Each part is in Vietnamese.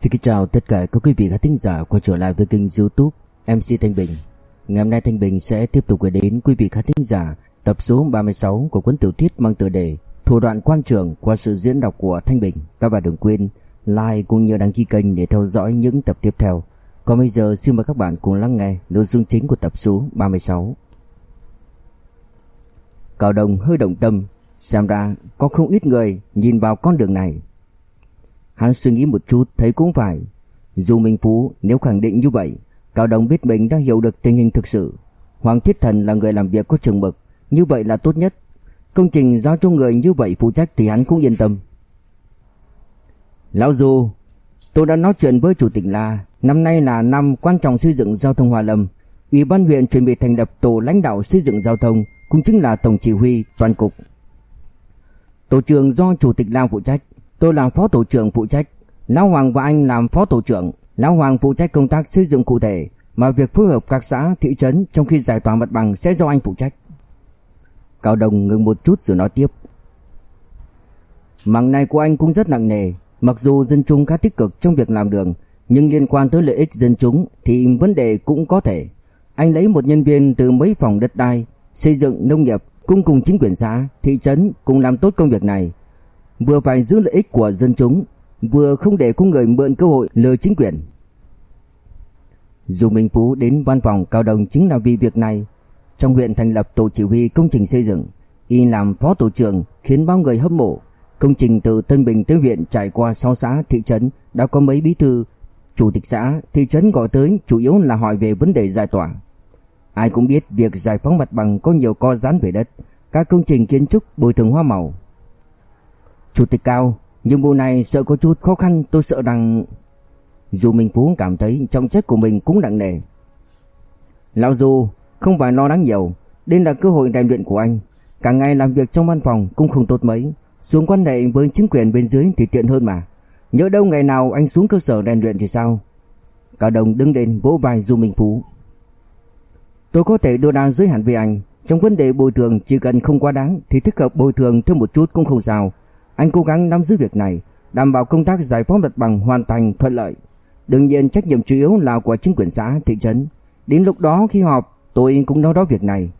Xin kính chào tất cả các quý vị khán thính giả quay trở lại với kênh youtube MC Thanh Bình. Ngày hôm nay Thanh Bình sẽ tiếp tục gửi đến quý vị khán thính giả tập số 36 của cuốn tiểu thuyết mang tựa đề Thủ đoạn quan trường qua sự diễn đọc của Thanh Bình. Các bạn đừng quên like cũng như đăng ký kênh để theo dõi những tập tiếp theo. Còn bây giờ, xin mời các bạn cùng lắng nghe nội dung chính của tập số 36 Cao Đồng hơi động tâm, Xem ra có không ít người nhìn vào con đường này. Hắn suy nghĩ một chút, thấy cũng phải. Dù Minh Phú, nếu khẳng định như vậy, Cao Đồng biết mình đã hiểu được tình hình thực sự. Hoàng Thiết Thần là người làm việc có chừng mực, Như vậy là tốt nhất. Công trình giao cho người như vậy phụ trách thì hắn cũng yên tâm. Lão Du, Tôi đã nói chuyện với Chủ tịch là Năm nay là năm quan trọng xây dựng giao thông Hòa Lâm. Ủy ban huyện chuẩn bị thành lập tổ lãnh đạo xây dựng giao thông, Cũng chính là tổng chỉ huy toàn cục. Tổ trưởng do Chủ tịch Lao phụ trách. Tôi làm phó tổ trưởng phụ trách. Lão Hoàng và anh làm phó tổ trưởng. Lão Hoàng phụ trách công tác xây dựng cụ thể Mà việc phối hợp các xã, thị trấn Trong khi giải tỏa mặt bằng sẽ do anh phụ trách. Cao Đồng ngừng một chút rồi nói tiếp. Mảng này của anh cũng rất nặng nề. Mặc dù dân chúng khá tích cực trong việc làm đường Nhưng liên quan tới lợi ích dân chúng Thì vấn đề cũng có thể. Anh lấy một nhân viên từ mấy phòng đất đai Xây dựng nông nghiệp Cùng cùng chính quyền xã, thị trấn Cùng làm tốt công việc này. Vừa phải giữ lợi ích của dân chúng Vừa không để cung người mượn cơ hội lừa chính quyền Dù Minh Phú đến văn phòng Cao Đồng chính là vì việc này Trong huyện thành lập tổ chỉ huy công trình xây dựng Y làm phó tổ trưởng khiến bao người hâm mộ Công trình từ Tân Bình tới huyện trải qua 6 xã, thị trấn đã có mấy bí thư, chủ tịch xã, thị trấn gọi tới chủ yếu là hỏi về vấn đề giải tỏa. Ai cũng biết việc giải phóng mặt bằng có nhiều co giãn về đất, các công trình kiến trúc bồi thường hoa màu. Chủ tịch Cao, nhưng vụ này sợ có chút khó khăn, tôi sợ rằng dù Minh Phú cảm thấy trọng trách của mình cũng nặng nề. Lão Du, không phải lo lắng nhiều, đây là cơ hội rèn luyện của anh. Cả ngày làm việc trong văn phòng cũng không tốt mấy, xuống quan hệ với chính quyền bên dưới thì tiện hơn mà. Nhớ đâu ngày nào anh xuống cơ sở rèn luyện thì sao? Cao Đồng đứng lên vỗ vai Du Minh Phú. Tôi có thể đưa ra giới hạn về anh, trong vấn đề bồi thường chỉ cần không quá đáng thì thích hợp bồi thường thêm một chút cũng không sao. Anh cố gắng nắm giữ việc này, đảm bảo công tác giải phóng mặt bằng hoàn thành thuận lợi. Đương nhiên trách nhiệm chủ yếu là của chính quyền xã, thị trấn. Đến lúc đó khi họp, tôi cũng nói đó việc này.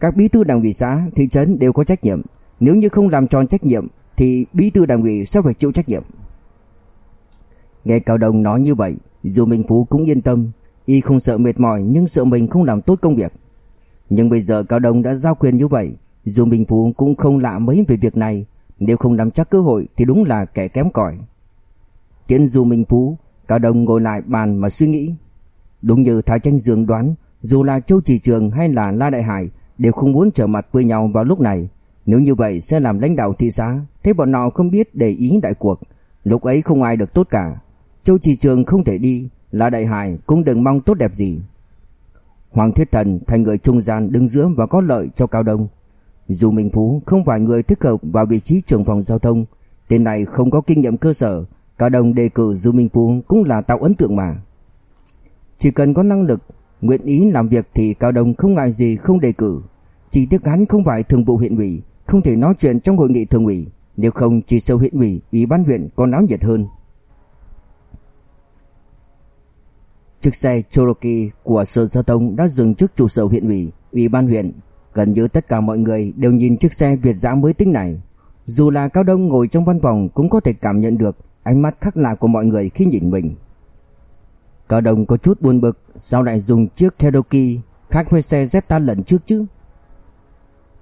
Các bí thư đảng ủy xã, thị trấn đều có trách nhiệm. Nếu như không làm tròn trách nhiệm, thì bí thư đảng ủy sẽ phải chịu trách nhiệm. Nghe Cao Đồng nói như vậy, dù Minh Phú cũng yên tâm, y không sợ mệt mỏi nhưng sợ mình không làm tốt công việc. Nhưng bây giờ Cao Đồng đã giao quyền như vậy, dù Minh Phú cũng không lạ mấy về việc này, nếu không nắm chắc cơ hội thì đúng là kẻ kém cỏi. Tiến Du Minh Phú, Cao Đông ngồi lại bàn mà suy nghĩ. Đúng như Thái Tranh Dương đoán, dù là Châu Trì Trường hay là La Đại Hải đều không muốn trở mặt với nhau vào lúc này. Nếu như vậy sẽ làm lãnh đạo thị xã, thế bọn họ không biết để ý đại cuộc. Lúc ấy không ai được tốt cả. Châu Trì Trường không thể đi, La Đại Hải cũng đừng mong tốt đẹp gì. Hoàng Thiết Thần thành người trung gian đứng giữa và có lợi cho Cao Đông. Dù Minh Phú không phải người thích hợp vào vị trí trưởng phòng giao thông, tên này không có kinh nghiệm cơ sở, Cao đồng đề cử Du Minh Phú cũng là tạo ấn tượng mà. Chỉ cần có năng lực, nguyện ý làm việc thì Cao Đông không ngại gì không đề cử. Chỉ tiếc hắn không phải thường vụ huyện ủy, không thể nói chuyện trong hội nghị thường ủy, nếu không chỉ sâu huyện ủy, ủy ban huyện còn náo nhiệt hơn. Chiếc xe Cherokee của Sở Giao thông đã dừng trước trụ sở huyện ủy, ủy ban huyện Gần như tất cả mọi người đều nhìn chiếc xe Việt giã mới tính này. Dù là Cao Đông ngồi trong văn phòng cũng có thể cảm nhận được ánh mắt khác lạ của mọi người khi nhìn mình. Cao Đông có chút buồn bực, sao lại dùng chiếc Cherokee khác với xe Zeta lần trước chứ?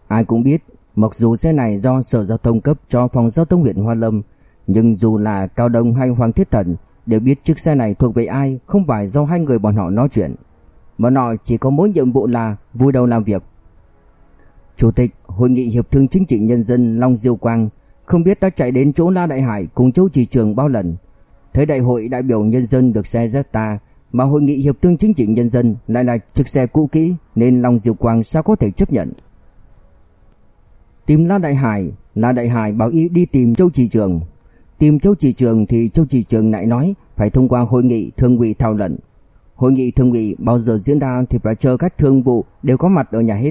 Ai cũng biết, mặc dù xe này do Sở Giao thông cấp cho phòng giao thông huyện Hoa Lâm, nhưng dù là Cao Đông hay Hoàng Thiết Thần đều biết chiếc xe này thuộc về ai, không phải do hai người bọn họ nói chuyện. Bọn họ chỉ có mỗi nhiệm vụ là vui đầu làm việc, Chủ tịch Hội nghị Hiệp thương Chính trị Nhân dân Long Diêu Quang không biết đã chạy đến chỗ La Đại Hải cùng Châu Trì Trường bao lần. Thấy đại hội đại biểu nhân dân được xe Zeta mà Hội nghị Hiệp thương Chính trị Nhân dân lại là chiếc xe cũ kỹ nên Long Diêu Quang sao có thể chấp nhận. Tìm La Đại Hải, La Đại Hải bảo y đi tìm Châu Trì Trường. Tìm Châu Trì Trường thì Châu Trì Trường lại nói phải thông qua hội nghị thương ủy thảo luận. Hội nghị thương ủy bao giờ diễn ra thì phải chờ các thương vụ đều có mặt ở nhà hết.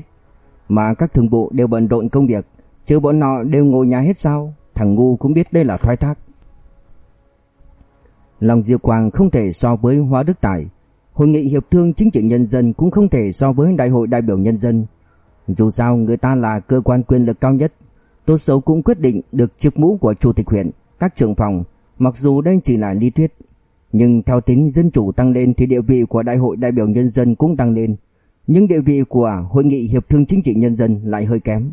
Mà các thường vụ đều bận rộn công việc Chứ bọn nọ đều ngồi nhà hết sao? Thằng ngu cũng biết đây là thoái thác. Lòng Diệu Quang không thể so với Hóa Đức Tài, Hội nghị hiệp thương chính trị nhân dân cũng không thể so với Đại hội đại biểu nhân dân. Dù sao người ta là cơ quan quyền lực cao nhất, Tốt xấu cũng quyết định được chiếc mũ của chủ tịch huyện, các trưởng phòng, mặc dù đây chỉ là lý thuyết, nhưng theo tính dân chủ tăng lên thì địa vị của Đại hội đại biểu nhân dân cũng tăng lên, nhưng địa vị của Hội nghị hiệp thương chính trị nhân dân lại hơi kém.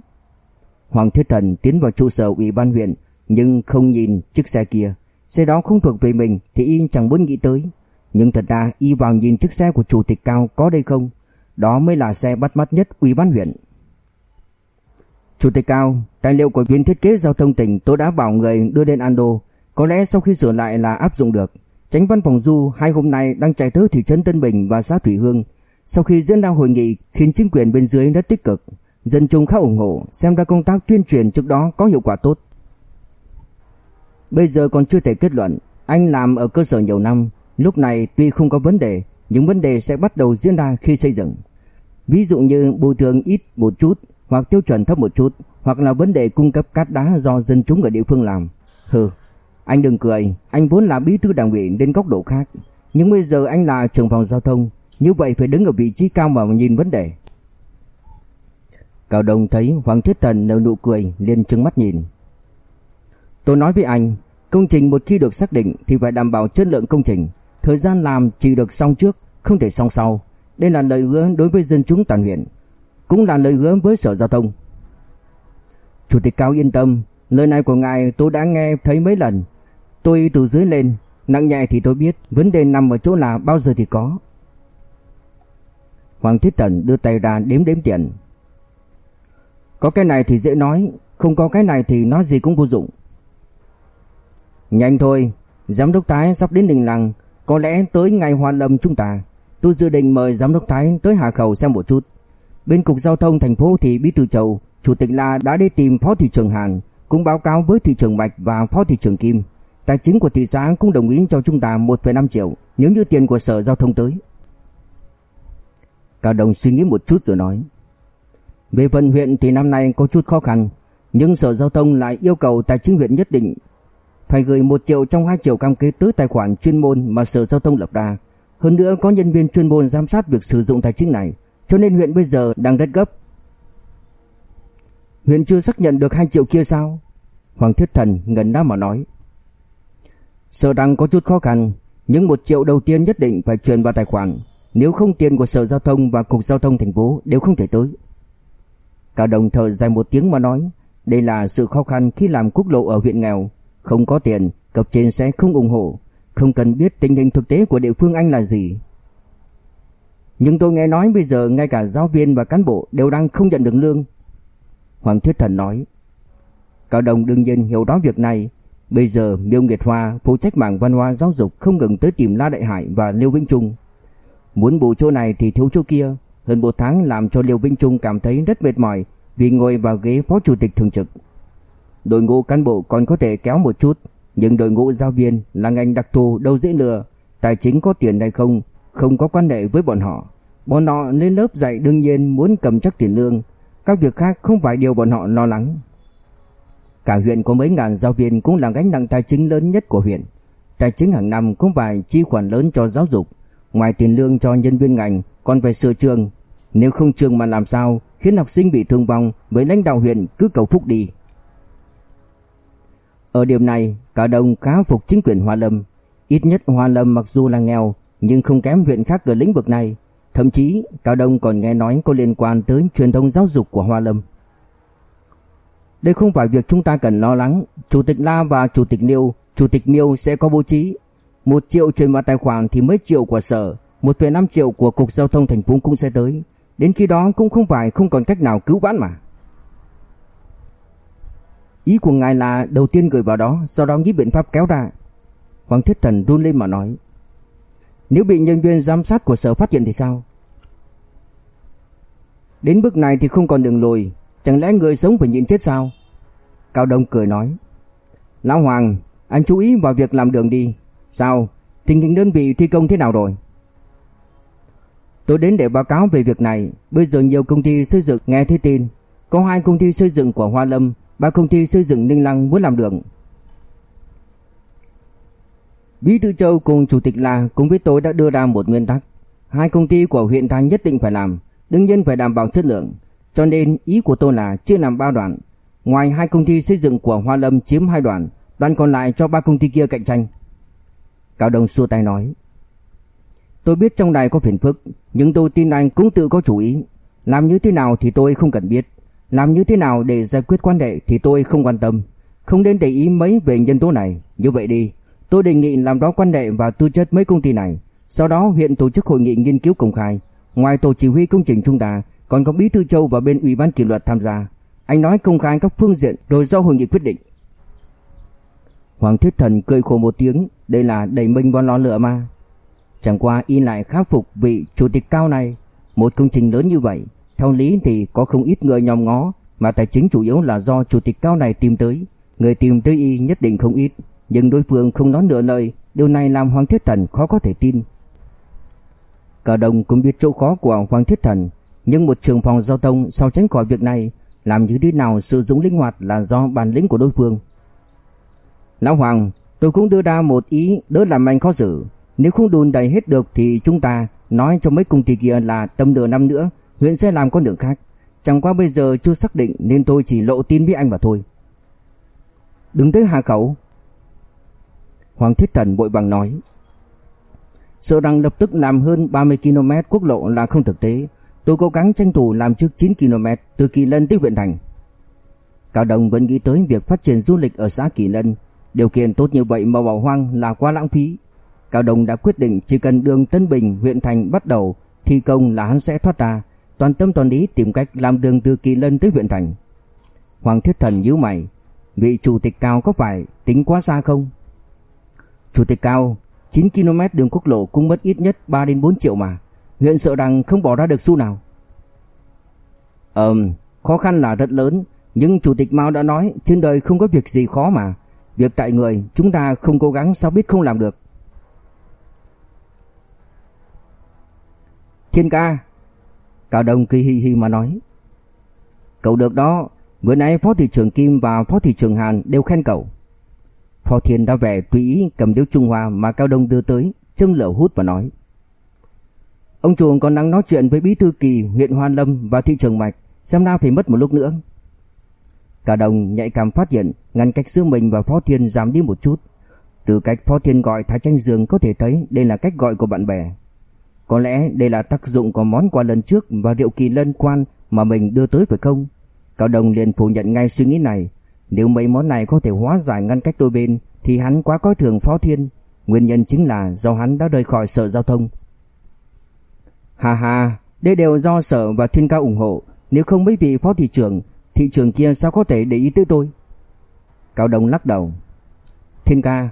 Hoàng Thiết Thần tiến vào trụ sở ủy ban huyện nhưng không nhìn chiếc xe kia, xe đó không thuộc về mình thì y chẳng muốn nghĩ tới. Nhưng thật ra y vào nhìn chiếc xe của chủ tịch cao có đây không, đó mới là xe bắt mắt nhất ủy ban huyện. Chủ tịch cao, tài liệu của viên thiết kế giao thông tỉnh tôi đã bảo người đưa lên Ando, có lẽ sau khi sửa lại là áp dụng được. Tránh văn phòng Du hai hôm nay đang chạy tới thị trấn Tân Bình và xã Thủy Hương. Sau khi diễn ra hội nghị khiến chính quyền bên dưới rất tích cực, dân chúng khá ủng hộ, xem ra công tác tuyên truyền trước đó có hiệu quả tốt. Bây giờ còn chưa thể kết luận, anh làm ở cơ sở nhiều năm, lúc này tuy không có vấn đề, những vấn đề sẽ bắt đầu diễn ra khi xây dựng. Ví dụ như bồi thường ít một chút hoặc tiêu chuẩn thấp một chút, hoặc là vấn đề cung cấp cát đá do dân chúng ở địa phương làm. Hừ, anh đừng cười, anh vốn là bí thư đảng ủy đến góc độ khác, nhưng bây giờ anh là trưởng phòng giao thông, như vậy phải đứng ở vị trí cao mà nhìn vấn đề. Cao Đông thấy Hoàng Thiết Thần nở nụ cười, liền trừng mắt nhìn. Tôi nói với anh, công trình một khi được xác định thì phải đảm bảo chất lượng công trình, thời gian làm chỉ được xong trước, không thể xong sau. Đây là lời hứa đối với dân chúng toàn huyện, cũng là lời hứa với Sở Giao thông. Chủ tịch Cao yên tâm, lời này của ngài tôi đã nghe thấy mấy lần. Tôi từ dưới lên, nặng nhẹ thì tôi biết, vấn đề nằm ở chỗ là bao giờ thì có. Hoàng Thiết Tần đưa tay ra đếm đếm tiền. Có cái này thì dễ nói, không có cái này thì nói gì cũng vô dụng. Nhanh thôi, giám đốc Thái sắp đến đình làng, có lẽ tới ngày hoa lâm chúng ta. Tôi dự định mời giám đốc Thái tới Hà Khẩu xem một chút. Bên cục giao thông thành phố thì Bí thư Châu, chủ tịch La đã đi tìm phó thị trưởng Hàn, cũng báo cáo với thị trưởng Bạch và phó thị trưởng Kim. Tài chính của thị xã cũng đồng ý cho chúng ta 1,5 triệu nếu như tiền của sở giao thông tới. Cao Đồng suy nghĩ một chút rồi nói. Về phần huyện thì năm nay có chút khó khăn, nhưng sở giao thông lại yêu cầu tài chính huyện nhất định phải gửi 1 triệu trong 2 triệu cam kết tới tài khoản chuyên môn mà sở giao thông lập ra. Hơn nữa có nhân viên chuyên môn giám sát việc sử dụng tài chính này, cho nên huyện bây giờ đang rất gấp. Huyện chưa xác nhận được 2 triệu kia sao? Hoàng Thiết Thần ngẩn ra mà nói. Sở đang có chút khó khăn, nhưng 1 triệu đầu tiên nhất định phải chuyển vào tài khoản, nếu không tiền của Sở Giao thông và Cục Giao thông thành phố đều không thể tới. Cao Đồng thở dài một tiếng mà nói, đây là sự khó khăn khi làm quốc lộ ở huyện nghèo, không có tiền, cấp trên sẽ không ủng hộ, không cần biết tình hình thực tế của địa phương anh là gì. Nhưng tôi nghe nói bây giờ ngay cả giáo viên và cán bộ đều đang không nhận được lương. Hoàng Thiết Thần nói. Cao Đồng đương nhiên hiểu rõ việc này. Bây giờ Miêu Nguyệt Hoa phụ trách mảng văn hóa giáo dục không ngừng tới tìm La Đại Hải và Liêu Vĩnh Trung. Muốn bù chỗ này thì thiếu chỗ kia. Hơn một tháng làm cho Liêu Vĩnh Trung cảm thấy rất mệt mỏi vì ngồi vào ghế phó chủ tịch thường trực. Đội ngũ cán bộ còn có thể kéo một chút, nhưng đội ngũ giáo viên là ngành đặc thù đâu dễ lừa, tài chính có tiền hay không, không có quan hệ với bọn họ. Bọn họ lên lớp dạy đương nhiên muốn cầm chắc tiền lương, các việc khác không phải điều bọn họ lo lắng. Cả huyện có mấy ngàn giáo viên cũng là gánh nặng tài chính lớn nhất của huyện. Tài chính hàng năm cũng phải chi khoản lớn cho giáo dục, ngoài tiền lương cho nhân viên ngành còn phải sửa trường. Nếu không trường mà làm sao khiến học sinh bị thương vong với lãnh đạo huyện cứ cầu phúc đi. Ở điểm này, cả đồng khá phục chính quyền Hoa Lâm. Ít nhất Hoa Lâm mặc dù là nghèo, nhưng không kém huyện khác ở lĩnh vực này. Thậm chí, Cao Đông còn nghe nói có liên quan tới truyền thông giáo dục của Hoa Lâm. Đây không phải việc chúng ta cần lo lắng. Chủ tịch La và Chủ tịch niêu Chủ tịch Miêu sẽ có bố trí. Một triệu chuyển vào tài khoản thì mấy triệu của sở, 1,5 triệu của Cục Giao thông thành phố cũng sẽ tới. Đến khi đó cũng không phải không còn cách nào cứu vãn mà. Ý của ngài là đầu tiên gửi vào đó, sau đó nghĩ biện pháp kéo ra. Hoàng Thiết Thần run lên mà nói. Nếu bị nhân viên giám sát của sở phát hiện thì sao? Đến bước này thì không còn đường lùi, chẳng lẽ người sống phải nhịn chết sao? Cao Đông cười nói. Lão Hoàng, anh chú ý vào việc làm đường đi. Sao? Tình hình đơn vị thi công thế nào rồi? Tôi đến để báo cáo về việc này. Bây giờ nhiều công ty xây dựng nghe thấy tin. Có hai công ty xây dựng của Hoa Lâm, ba công ty xây dựng Ninh Lăng muốn làm đường. Bí thư Châu cùng Chủ tịch La cùng với tôi đã đưa ra một nguyên tắc. Hai công ty của huyện thành nhất định phải làm, đương nhiên phải đảm bảo chất lượng. Cho nên ý của tôi là chưa làm ba đoạn. Ngoài hai công ty xây dựng của Hoa Lâm chiếm hai đoạn, đoạn còn lại cho ba công ty kia cạnh tranh. Cao Đông xua tay nói. Tôi biết trong này có phiền phức, nhưng tôi tin anh cũng tự có chủ ý. Làm như thế nào thì tôi không cần biết. Làm như thế nào để giải quyết quan hệ thì tôi không quan tâm. Không nên để ý mấy về nhân tố này. Như vậy đi, tôi đề nghị làm rõ quan hệ và tư chất mấy công ty này. Sau đó huyện tổ chức hội nghị nghiên cứu công khai. Ngoài tổ chỉ huy công trình chúng ta, còn có bí thư châu và bên ủy ban kỷ luật tham gia. Anh nói công khai các phương diện rồi do hội nghị quyết định. Hoàng Thiết Thần cười khổ một tiếng, đây là đẩy mình vào lò lửa mà. Chẳng qua y lại khắc phục vị chủ tịch cao này, một công trình lớn như vậy, theo lý thì có không ít người nhòm ngó, mà tài chính chủ yếu là do chủ tịch cao này tìm tới, người tìm tới y nhất định không ít, nhưng đối phương không nói nửa lời, điều này làm Hoàng Thiết Thần khó có thể tin. Cả đồng cũng biết chỗ khó của Hoàng Thiết Thần, nhưng một trường phòng giao thông sau tránh khỏi việc này, làm như thế nào sử dụng linh hoạt là do bản lĩnh của đối phương. Lão Hoàng, tôi cũng đưa ra một ý đỡ làm anh khó xử. Nếu không đùn đầy hết được thì chúng ta nói cho mấy công ty kia là tầm nửa năm nữa, huyện sẽ làm con đường khác. Chẳng qua bây giờ chưa xác định nên tôi chỉ lộ tin với anh mà thôi. Đứng tới hà khẩu. Hoàng Thiết Thần bội bằng nói. Sợ rằng lập tức làm hơn 30 km quốc lộ là không thực tế. Tôi cố gắng tranh thủ làm trước 9 km từ Kỳ Lân tới huyện thành. Cao Đồng vẫn nghĩ tới việc phát triển du lịch ở xã Kỳ Lân. Điều kiện tốt như vậy mà bỏ hoang là quá lãng phí. Cao Đồng đã quyết định chỉ cần đường Tân Bình huyện thành bắt đầu thi công là hắn sẽ thoát ra, toàn tâm toàn ý tìm cách làm đường từ Kỳ Lân tới huyện thành. Hoàng Thiết Thần nhíu mày, vị chủ tịch Cao có phải tính quá xa không? Chủ tịch Cao, 9 km đường quốc lộ cũng mất ít nhất 3 đến 4 triệu mà, huyện sợ rằng không bỏ ra được xu nào. Ừm, khó khăn là rất lớn, nhưng chủ tịch Mao đã nói trên đời không có việc gì khó mà, việc tại người, chúng ta không cố gắng, sao biết không làm được. Thiên ca, Cao Đông kỳ hi hi mà nói, Cậu được đó, Bữa nay Phó Thị trưởng Kim và Phó Thị trưởng Hàn đều khen cậu Phó Thiên đã vẻ tùy ý cầm điếu Trung Hoa mà Cao Đông đưa tới, Châm lửa hút và nói, Ông chuồng còn đang nói chuyện với Bí Thư Kỳ, huyện Hoa Lâm và Thị trưởng Mạch, Xem ra phải mất một lúc nữa Cao Đông nhạy cảm phát hiện Ngăn cách giữa mình và Phó Thiên giảm đi một chút Từ cách Phó Thiên gọi Thái Tranh Dương có thể thấy đây là cách gọi của bạn bè có lẽ đây là tác dụng của món quà lần trước và rượu kỳ lân quan mà mình đưa tới phải không? Cao Đồng liền phủ nhận ngay suy nghĩ này. Nếu mấy món này có thể hóa giải ngăn cách đôi bên thì hắn quá coi thường Phó Thiên. Nguyên nhân chính là do hắn đã rời khỏi sở giao thông. Hà hà, đây đều do sở và thiên cao ủng hộ. Nếu không mấy vị phó thị trưởng, thị trưởng kia sao có thể để ý tới tôi? Cao Đồng lắc đầu. Thiên ca,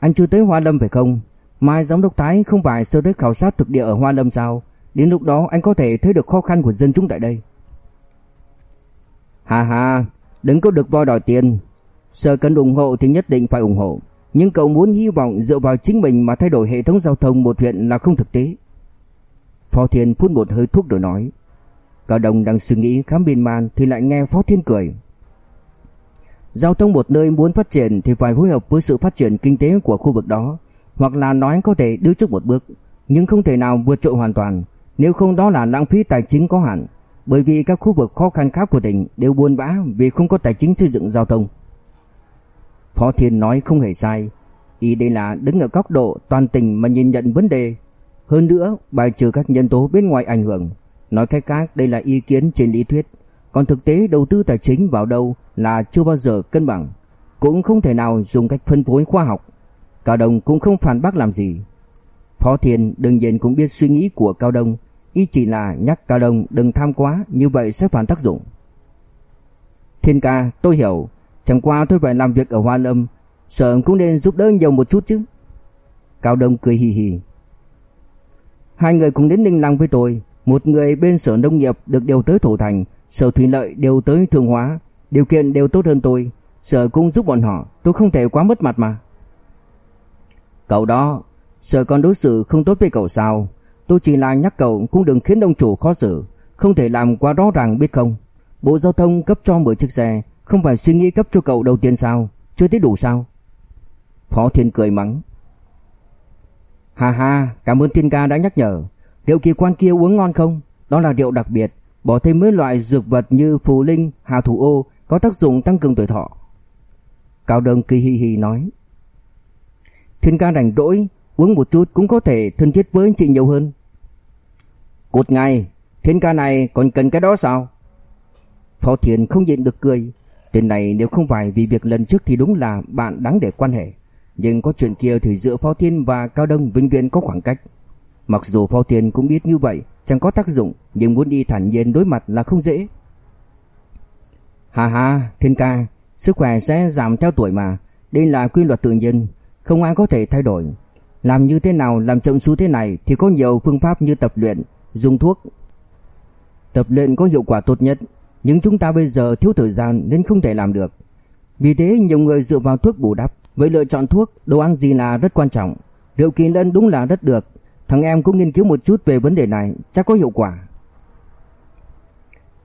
anh chưa tới Hoa Lâm phải không? Mai giám đốc Thái không phải sơ tới khảo sát thực địa ở Hoa Lâm sao? Đến lúc đó anh có thể thấy được khó khăn của dân chúng tại đây. Hà hà, đừng có được voi đòi tiền. Sở cần ủng hộ thì nhất định phải ủng hộ. Nhưng cậu muốn hy vọng dựa vào chính mình mà thay đổi hệ thống giao thông một huyện là không thực tế. Phó Thiên phun một hơi thuốc rồi nói. Cao Đồng đang suy nghĩ khá miên man thì lại nghe Phó Thiên cười. Giao thông một nơi muốn phát triển thì phải phối hợp với sự phát triển kinh tế của khu vực đó hoặc là nói có thể đưa trước một bước, nhưng không thể nào vượt trội hoàn toàn, nếu không đó là lãng phí tài chính có hạn, bởi vì các khu vực khó khăn khác của tỉnh đều buồn bã vì không có tài chính xây dựng giao thông. Phó Thiên nói không hề sai, ý đây là đứng ở góc độ toàn tỉnh mà nhìn nhận vấn đề. Hơn nữa, bài trừ các nhân tố bên ngoài ảnh hưởng. Nói cách khác, đây là ý kiến trên lý thuyết, còn thực tế đầu tư tài chính vào đâu là chưa bao giờ cân bằng, cũng không thể nào dùng cách phân phối khoa học Cao Đông cũng không phản bác làm gì. Phó Thiên đương nhiên cũng biết suy nghĩ của Cao Đông, ý chỉ là nhắc Cao Đông đừng tham quá, như vậy sẽ phản tác dụng. Thiên ca, tôi hiểu, chẳng qua tôi phải làm việc ở Hoa Lâm, sợ cũng nên giúp đỡ nhiều một chút chứ. Cao Đông cười hì hì. Hai người cùng đến Ninh Lăng với tôi, một người bên sở nông nghiệp được điều tới Thổ Thành, sở thủy lợi đều tới Thương Hóa, điều kiện đều tốt hơn tôi, sở cũng giúp bọn họ, tôi không thể quá mất mặt mà. Cậu đó, sở còn đối xử không tốt với cậu sao? Tôi chỉ là nhắc cậu cũng đừng khiến ông chủ khó xử, không thể làm quá rõ ràng biết không? Bộ giao thông cấp cho 10 chiếc xe, không phải suy nghĩ cấp cho cậu đầu tiên sao? Chưa thấy đủ sao? Phó Thiên cười mắng. Hà hà, cảm ơn Thiên ca đã nhắc nhở. Rượu kỳ quan kia uống ngon không? Đó là rượu đặc biệt, bỏ thêm mấy loại dược vật như phù linh, hà thủ ô có tác dụng tăng cường tuổi thọ. Cao Đông kỳ hi hi nói. Thiên ca rảnh rỗi, uống một chút cũng có thể thân thiết với chị nhiều hơn. cột ngay, thiên ca này còn cần cái đó sao? Phó Thiền không nhịn được cười. Tên này nếu không phải vì việc lần trước thì đúng là bạn đáng để quan hệ. Nhưng có chuyện kia thì giữa Phó Thiên và Cao Đông vĩnh viễn có khoảng cách. Mặc dù Phó Thiên cũng biết như vậy, chẳng có tác dụng, nhưng muốn đi thản nhiên đối mặt là không dễ. Hà hà, Thiên ca, sức khỏe sẽ giảm theo tuổi mà. Đây là quy luật tự nhiên, không ai có thể thay đổi. Làm như thế nào làm chậm xuống thế này thì có nhiều phương pháp như tập luyện, dùng thuốc. Tập luyện có hiệu quả tốt nhất, nhưng chúng ta bây giờ thiếu thời gian nên không thể làm được. Vì thế nhiều người dựa vào thuốc bù đắp, vậy lựa chọn thuốc, đồ ăn gì là rất quan trọng. Rượu kỳ lân đúng là rất được, thằng em cũng nghiên cứu một chút về vấn đề này, chắc có hiệu quả.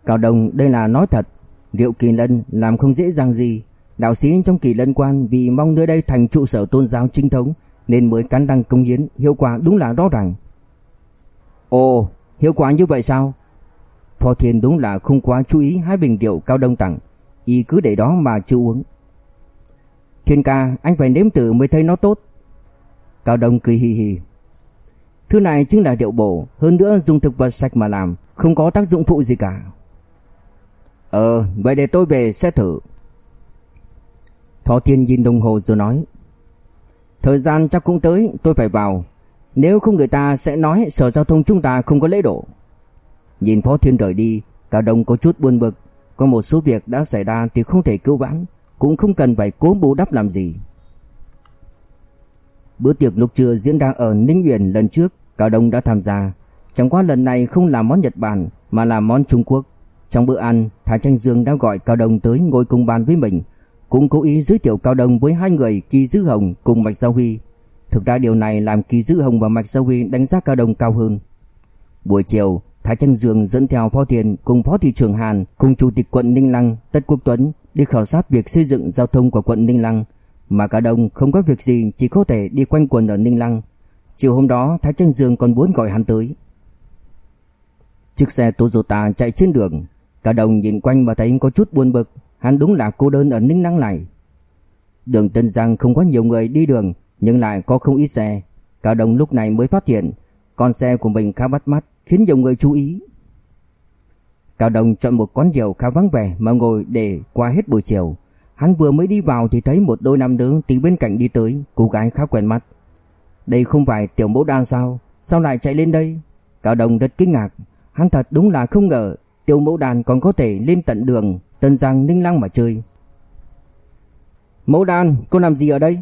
Cao Đồng đây là nói thật, liệu kỳ lân làm không dễ dàng gì. Đạo sĩ trong kỳ lân quan vì mong nơi đây thành trụ sở tôn giáo chính thống nên mới cắn đăng công hiến, hiệu quả đúng là rõ ràng. Ồ, hiệu quả như vậy sao? Phó Thiên đúng là không quá chú ý hai bình rượu cao đông tặng, y cứ để đó mà chưa uống. Thiên ca, anh phải nếm thử mới thấy nó tốt. Cao Đông cười hì hì. Thứ này chính là điệu bổ, hơn nữa dùng thực vật sạch mà làm, không có tác dụng phụ gì cả. Ờ, vậy để tôi về sẽ thử. Phó Thiên nhìn đồng hồ rồi nói. Thời gian chắc cũng tới, tôi phải vào. Nếu không người ta sẽ nói sở giao thông chúng ta không có lễ độ. Nhìn Phó Thiên rời đi, Cao Đồng có chút buồn bực, có một số việc đã xảy ra thì không thể cứu vãn, cũng không cần phải cố bù đắp làm gì. Bữa tiệc lúc trưa diễn ra ở Ninh Uyển lần trước, Cao Đông đã tham gia, chẳng qua lần này không là món Nhật Bản mà là món Trung Quốc. Trong bữa ăn, Thái Tranh Dương đã gọi Cao Đông tới ngồi cùng bàn với mình, cũng cố ý giới thiệu Cao Đông với hai người Kỳ Dư Hồng cùng Mạch Giao Huy. Thực ra điều này làm Kỳ Dư Hồng và Mạch Giao Huy đánh giá Cao Đông cao hơn. Buổi chiều, Thái Tranh Dương dẫn theo Phó Tiền cùng Phó thị trưởng Hàn cùng Chủ tịch quận Ninh Lăng Tất Quốc Tuấn đi khảo sát việc xây dựng giao thông của quận Ninh Lăng, mà cả đông không có việc gì chỉ có thể đi quanh quần ở Ninh Lăng. Chiều hôm đó Thái Tranh Dương còn muốn gọi hắn tới. Chiếc xe Toyota chạy trên đường, cả đồng nhìn quanh và thấy có chút buồn bực, hắn đúng là cô đơn ở Ninh Lăng này. Đường Tân Giang không có nhiều người đi đường, nhưng lại có không ít xe. Cả đồng lúc này mới phát hiện con xe của mình khá bắt mắt, khiến nhiều người chú ý. Cao đồng chọn một quán rượu khá vắng vẻ mà ngồi để qua hết buổi chiều. Hắn vừa mới đi vào thì thấy một đôi nam nữ từ bên cạnh đi tới, cô gái khá quen mắt. Đây không phải tiểu mẫu đan sao? Sao lại chạy lên đây? Cao đồng rất kinh ngạc. Hắn thật đúng là không ngờ tiểu mẫu đàn còn có thể lên tận đường Tân Giang Ninh Lăng mà chơi. Mẫu đàn, cô làm gì ở đây?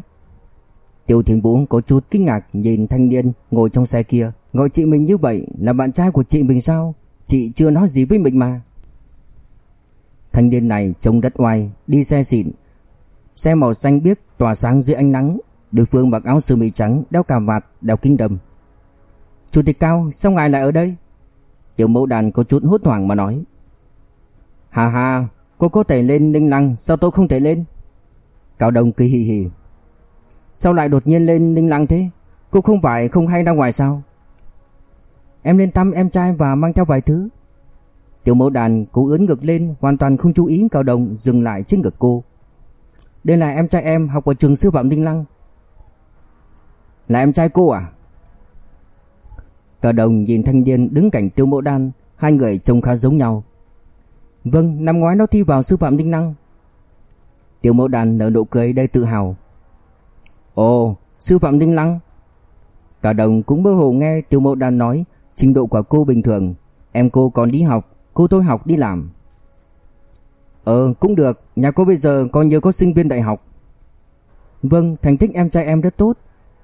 Tiêu Thiên Vũ có chút kinh ngạc nhìn thanh niên ngồi trong xe kia. Gọi chị mình như vậy là bạn trai của chị mình sao? Chị chưa nói gì với mình mà. Thanh niên này trông rất oai, đi xe xịn. Xe màu xanh biếc tỏa sáng dưới ánh nắng. Đối phương mặc áo sơ mi trắng, đeo cà vạt, đeo kính đầm. Chủ tịch Cao, sao ngài lại ở đây? Tiểu mẫu đàn có chút hốt hoảng mà nói. Hà hà, cô có thể lên Ninh Lăng, sao tôi không thể lên? Cao Đông cười hì hì. Sao lại đột nhiên lên Ninh Lăng thế? Cô không phải không hay ra ngoài sao? Em lên thăm em trai và mang theo vài thứ. Tiểu mẫu đàn cố ướn ngực lên, hoàn toàn không chú ý Cao Đồng dừng lại trên ngực cô. Đây là em trai em học ở trường sư phạm Ninh Lăng. Là em trai cô à? Cao Đồng nhìn thanh niên đứng cạnh Tiêu Mẫu Đan, hai người trông khá giống nhau. Vâng, năm ngoái nó thi vào sư phạm Ninh Lăng. Tiểu Mẫu Đàn nở nụ cười đầy tự hào. Ồ, sư phạm Ninh Lăng. Cao đồng cũng mơ hồ nghe Tiêu Mẫu Đan nói Trình độ của cô bình thường Em cô còn đi học Cô tôi học đi làm. Ờ cũng được. Nhà cô bây giờ coi nhiều có sinh viên đại học. Vâng thành tích em trai em rất tốt.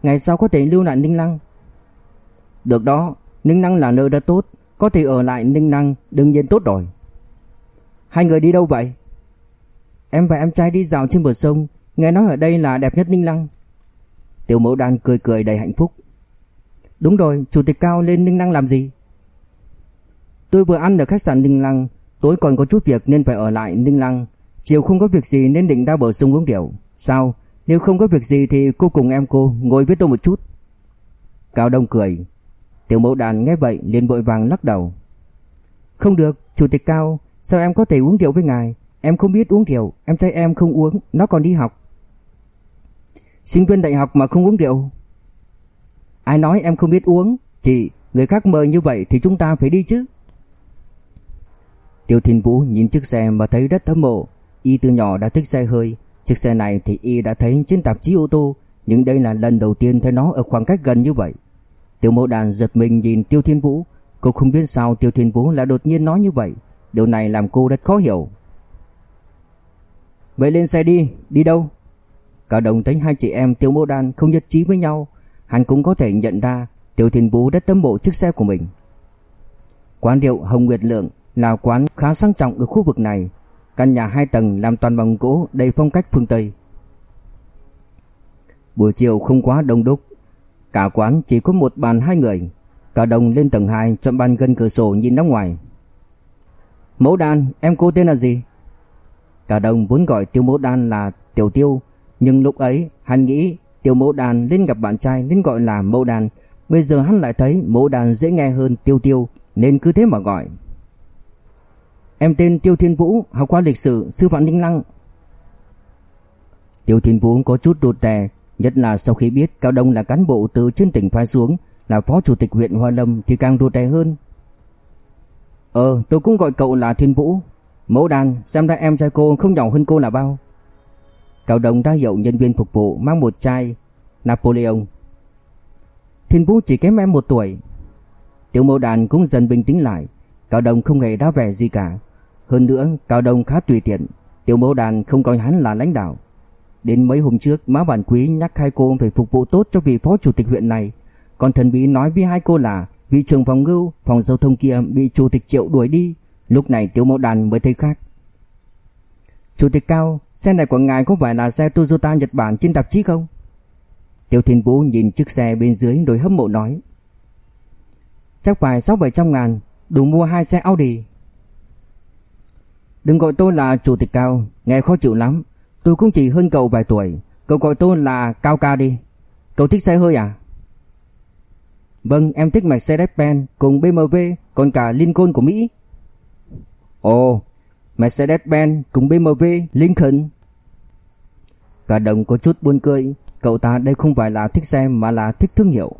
Ngày sau có thể lưu lại Ninh Lăng. Được đó Ninh Lăng là nơi rất tốt. Có thể ở lại Ninh Lăng đương nhiên tốt rồi. Hai người đi đâu vậy? Em và em trai đi dạo trên bờ sông. Nghe nói ở đây là đẹp nhất Ninh Lăng. Tiểu mẫu đàn cười cười đầy hạnh phúc. Đúng rồi, chủ tịch Cao lên Ninh Lăng làm gì? Tôi vừa ăn ở khách sạn Ninh Lăng, tối còn có chút việc nên phải ở lại Ninh Lăng. Chiều không có việc gì nên định ra bờ sông uống rượu. Sao? Nếu không có việc gì thì cô cùng em cô ngồi với tôi một chút. Cao Đông cười. Tiểu mẫu đàn nghe vậy liền vội vàng lắc đầu. Không được, Chủ tịch Cao, sao em có thể uống rượu với ngài? Em không biết uống rượu, em trai em không uống, nó còn đi học. Sinh viên đại học mà không uống rượu. Ai nói em không biết uống? Chị, người khác mời như vậy thì chúng ta phải đi chứ. Tiêu Thiên Vũ nhìn chiếc xe mà thấy rất thấm mộ. Y từ nhỏ đã thích xe hơi. Chiếc xe này thì Y đã thấy trên tạp chí ô tô. Nhưng đây là lần đầu tiên thấy nó ở khoảng cách gần như vậy. Tiêu mộ đàn giật mình nhìn Tiêu Thiên Vũ. Cô không biết sao Tiêu Thiên Vũ lại đột nhiên nói như vậy. Điều này làm cô rất khó hiểu. Vậy lên xe đi, đi đâu? Cả đồng thấy hai chị em Tiêu Mộ Đan không nhất trí với nhau, hắn cũng có thể nhận ra Tiêu Thiên Vũ rất tâm bộ chiếc xe của mình. Quán rượu Hồng Nguyệt Lượng là quán khá sang trọng ở khu vực này, căn nhà hai tầng làm toàn bằng gỗ đầy phong cách phương Tây. Buổi chiều không quá đông đúc, cả quán chỉ có một bàn hai người. Cả đồng lên tầng 2 chọn bàn gần cửa sổ nhìn ra ngoài. Mẫu đan, em cô tên là gì? Cả đồng vốn gọi tiêu mẫu đan là tiểu tiêu, nhưng lúc ấy hắn nghĩ tiêu mẫu đan lên gặp bạn trai nên gọi là mẫu đan. Bây giờ hắn lại thấy mẫu đan dễ nghe hơn tiêu tiêu nên cứ thế mà gọi. Em tên Tiêu Thiên Vũ, học qua lịch sử, sư phạm Ninh Lăng. Tiêu Thiên Vũ có chút rụt rè, nhất là sau khi biết Cao Đông là cán bộ từ trên tỉnh phái xuống, là phó chủ tịch huyện Hoa Lâm thì càng rụt rè hơn. Ờ, tôi cũng gọi cậu là Thiên Vũ. Mẫu đàn, xem ra em trai cô không nhỏ hơn cô là bao. Cao Đông ra hiệu nhân viên phục vụ mang một chai Napoleon. Thiên Vũ chỉ kém em một tuổi. Tiểu mẫu đàn cũng dần bình tĩnh lại. Cao Đông không hề đá vẻ gì cả. Hơn nữa, Cao Đông khá tùy tiện. Tiểu mẫu đàn không coi hắn là lãnh đạo. Đến mấy hôm trước, má bản quý nhắc hai cô phải phục vụ tốt cho vị phó chủ tịch huyện này. Còn thần bí nói với hai cô là vị trưởng phòng ngưu, phòng giao thông kia bị chủ tịch triệu đuổi đi. Lúc này tiểu mẫu đàn mới thấy khác. Chủ tịch Cao, xe này của ngài có phải là xe Toyota Nhật Bản trên tạp chí không? Tiêu Thiên Vũ nhìn chiếc xe bên dưới đôi hâm mộ nói. Chắc phải 6-700 ngàn, đủ mua hai xe Audi. Đừng gọi tôi là chủ tịch Cao, nghe khó chịu lắm. Tôi cũng chỉ hơn cậu vài tuổi, cậu gọi tôi là Cao Ca đi. Cậu thích xe hơi à? Vâng, em thích Mercedes-Benz cùng BMW, còn cả Lincoln của Mỹ. Ồ, Mercedes-Benz cùng BMW, Lincoln. Cả đồng có chút buồn cười, cậu ta đây không phải là thích xe mà là thích thương hiệu.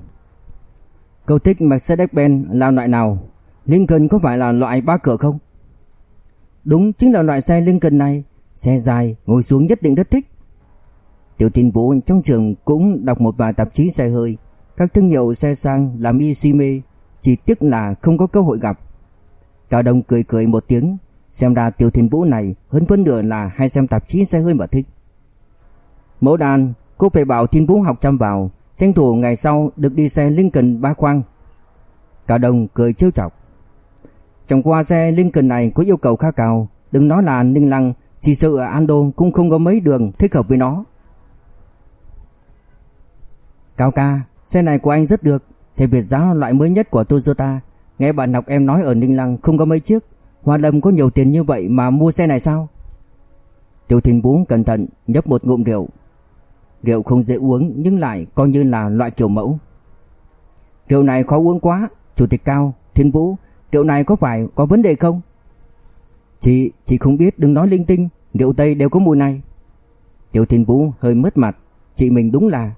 Cậu thích Mercedes-Benz là loại nào? Lincoln có phải là loại ba cửa không? Đúng chính là loại xe Lincoln này, xe dài, ngồi xuống nhất định rất thích. Tiểu Thiên Vũ trong trường cũng đọc một vài tạp chí xe hơi, các thương hiệu xe sang làm y si mê, chỉ tiếc là không có cơ hội gặp. Cao Đông cười cười một tiếng, xem ra Tiểu Thiên Vũ này hơn phân nửa là hay xem tạp chí xe hơi mà thích. Mẫu đàn, cô phải bảo Thiên Vũ học chăm vào, tranh thủ ngày sau được đi xe Lincoln ba khoang. Cao Đông cười trêu chọc chẳng qua xe Lincoln này có yêu cầu khá cao, đừng nói là Ninh Lăng, chỉ sợ ở Ando cũng không có mấy đường thích hợp với nó. Cao ca, xe này của anh rất được, xe Việt giá loại mới nhất của Toyota. Nghe bạn học em nói ở Ninh Lăng không có mấy chiếc, Hoa Lâm có nhiều tiền như vậy mà mua xe này sao? Tiêu Thiên Vũ cẩn thận nhấp một ngụm rượu. Rượu không dễ uống nhưng lại coi như là loại kiểu mẫu. Rượu này khó uống quá, Chủ tịch Cao, Thiên Vũ, rượu này có phải có vấn đề không? Chị, chị không biết đừng nói linh tinh, rượu Tây đều có mùi này. Tiểu Thiên Vũ hơi mất mặt, chị mình đúng là.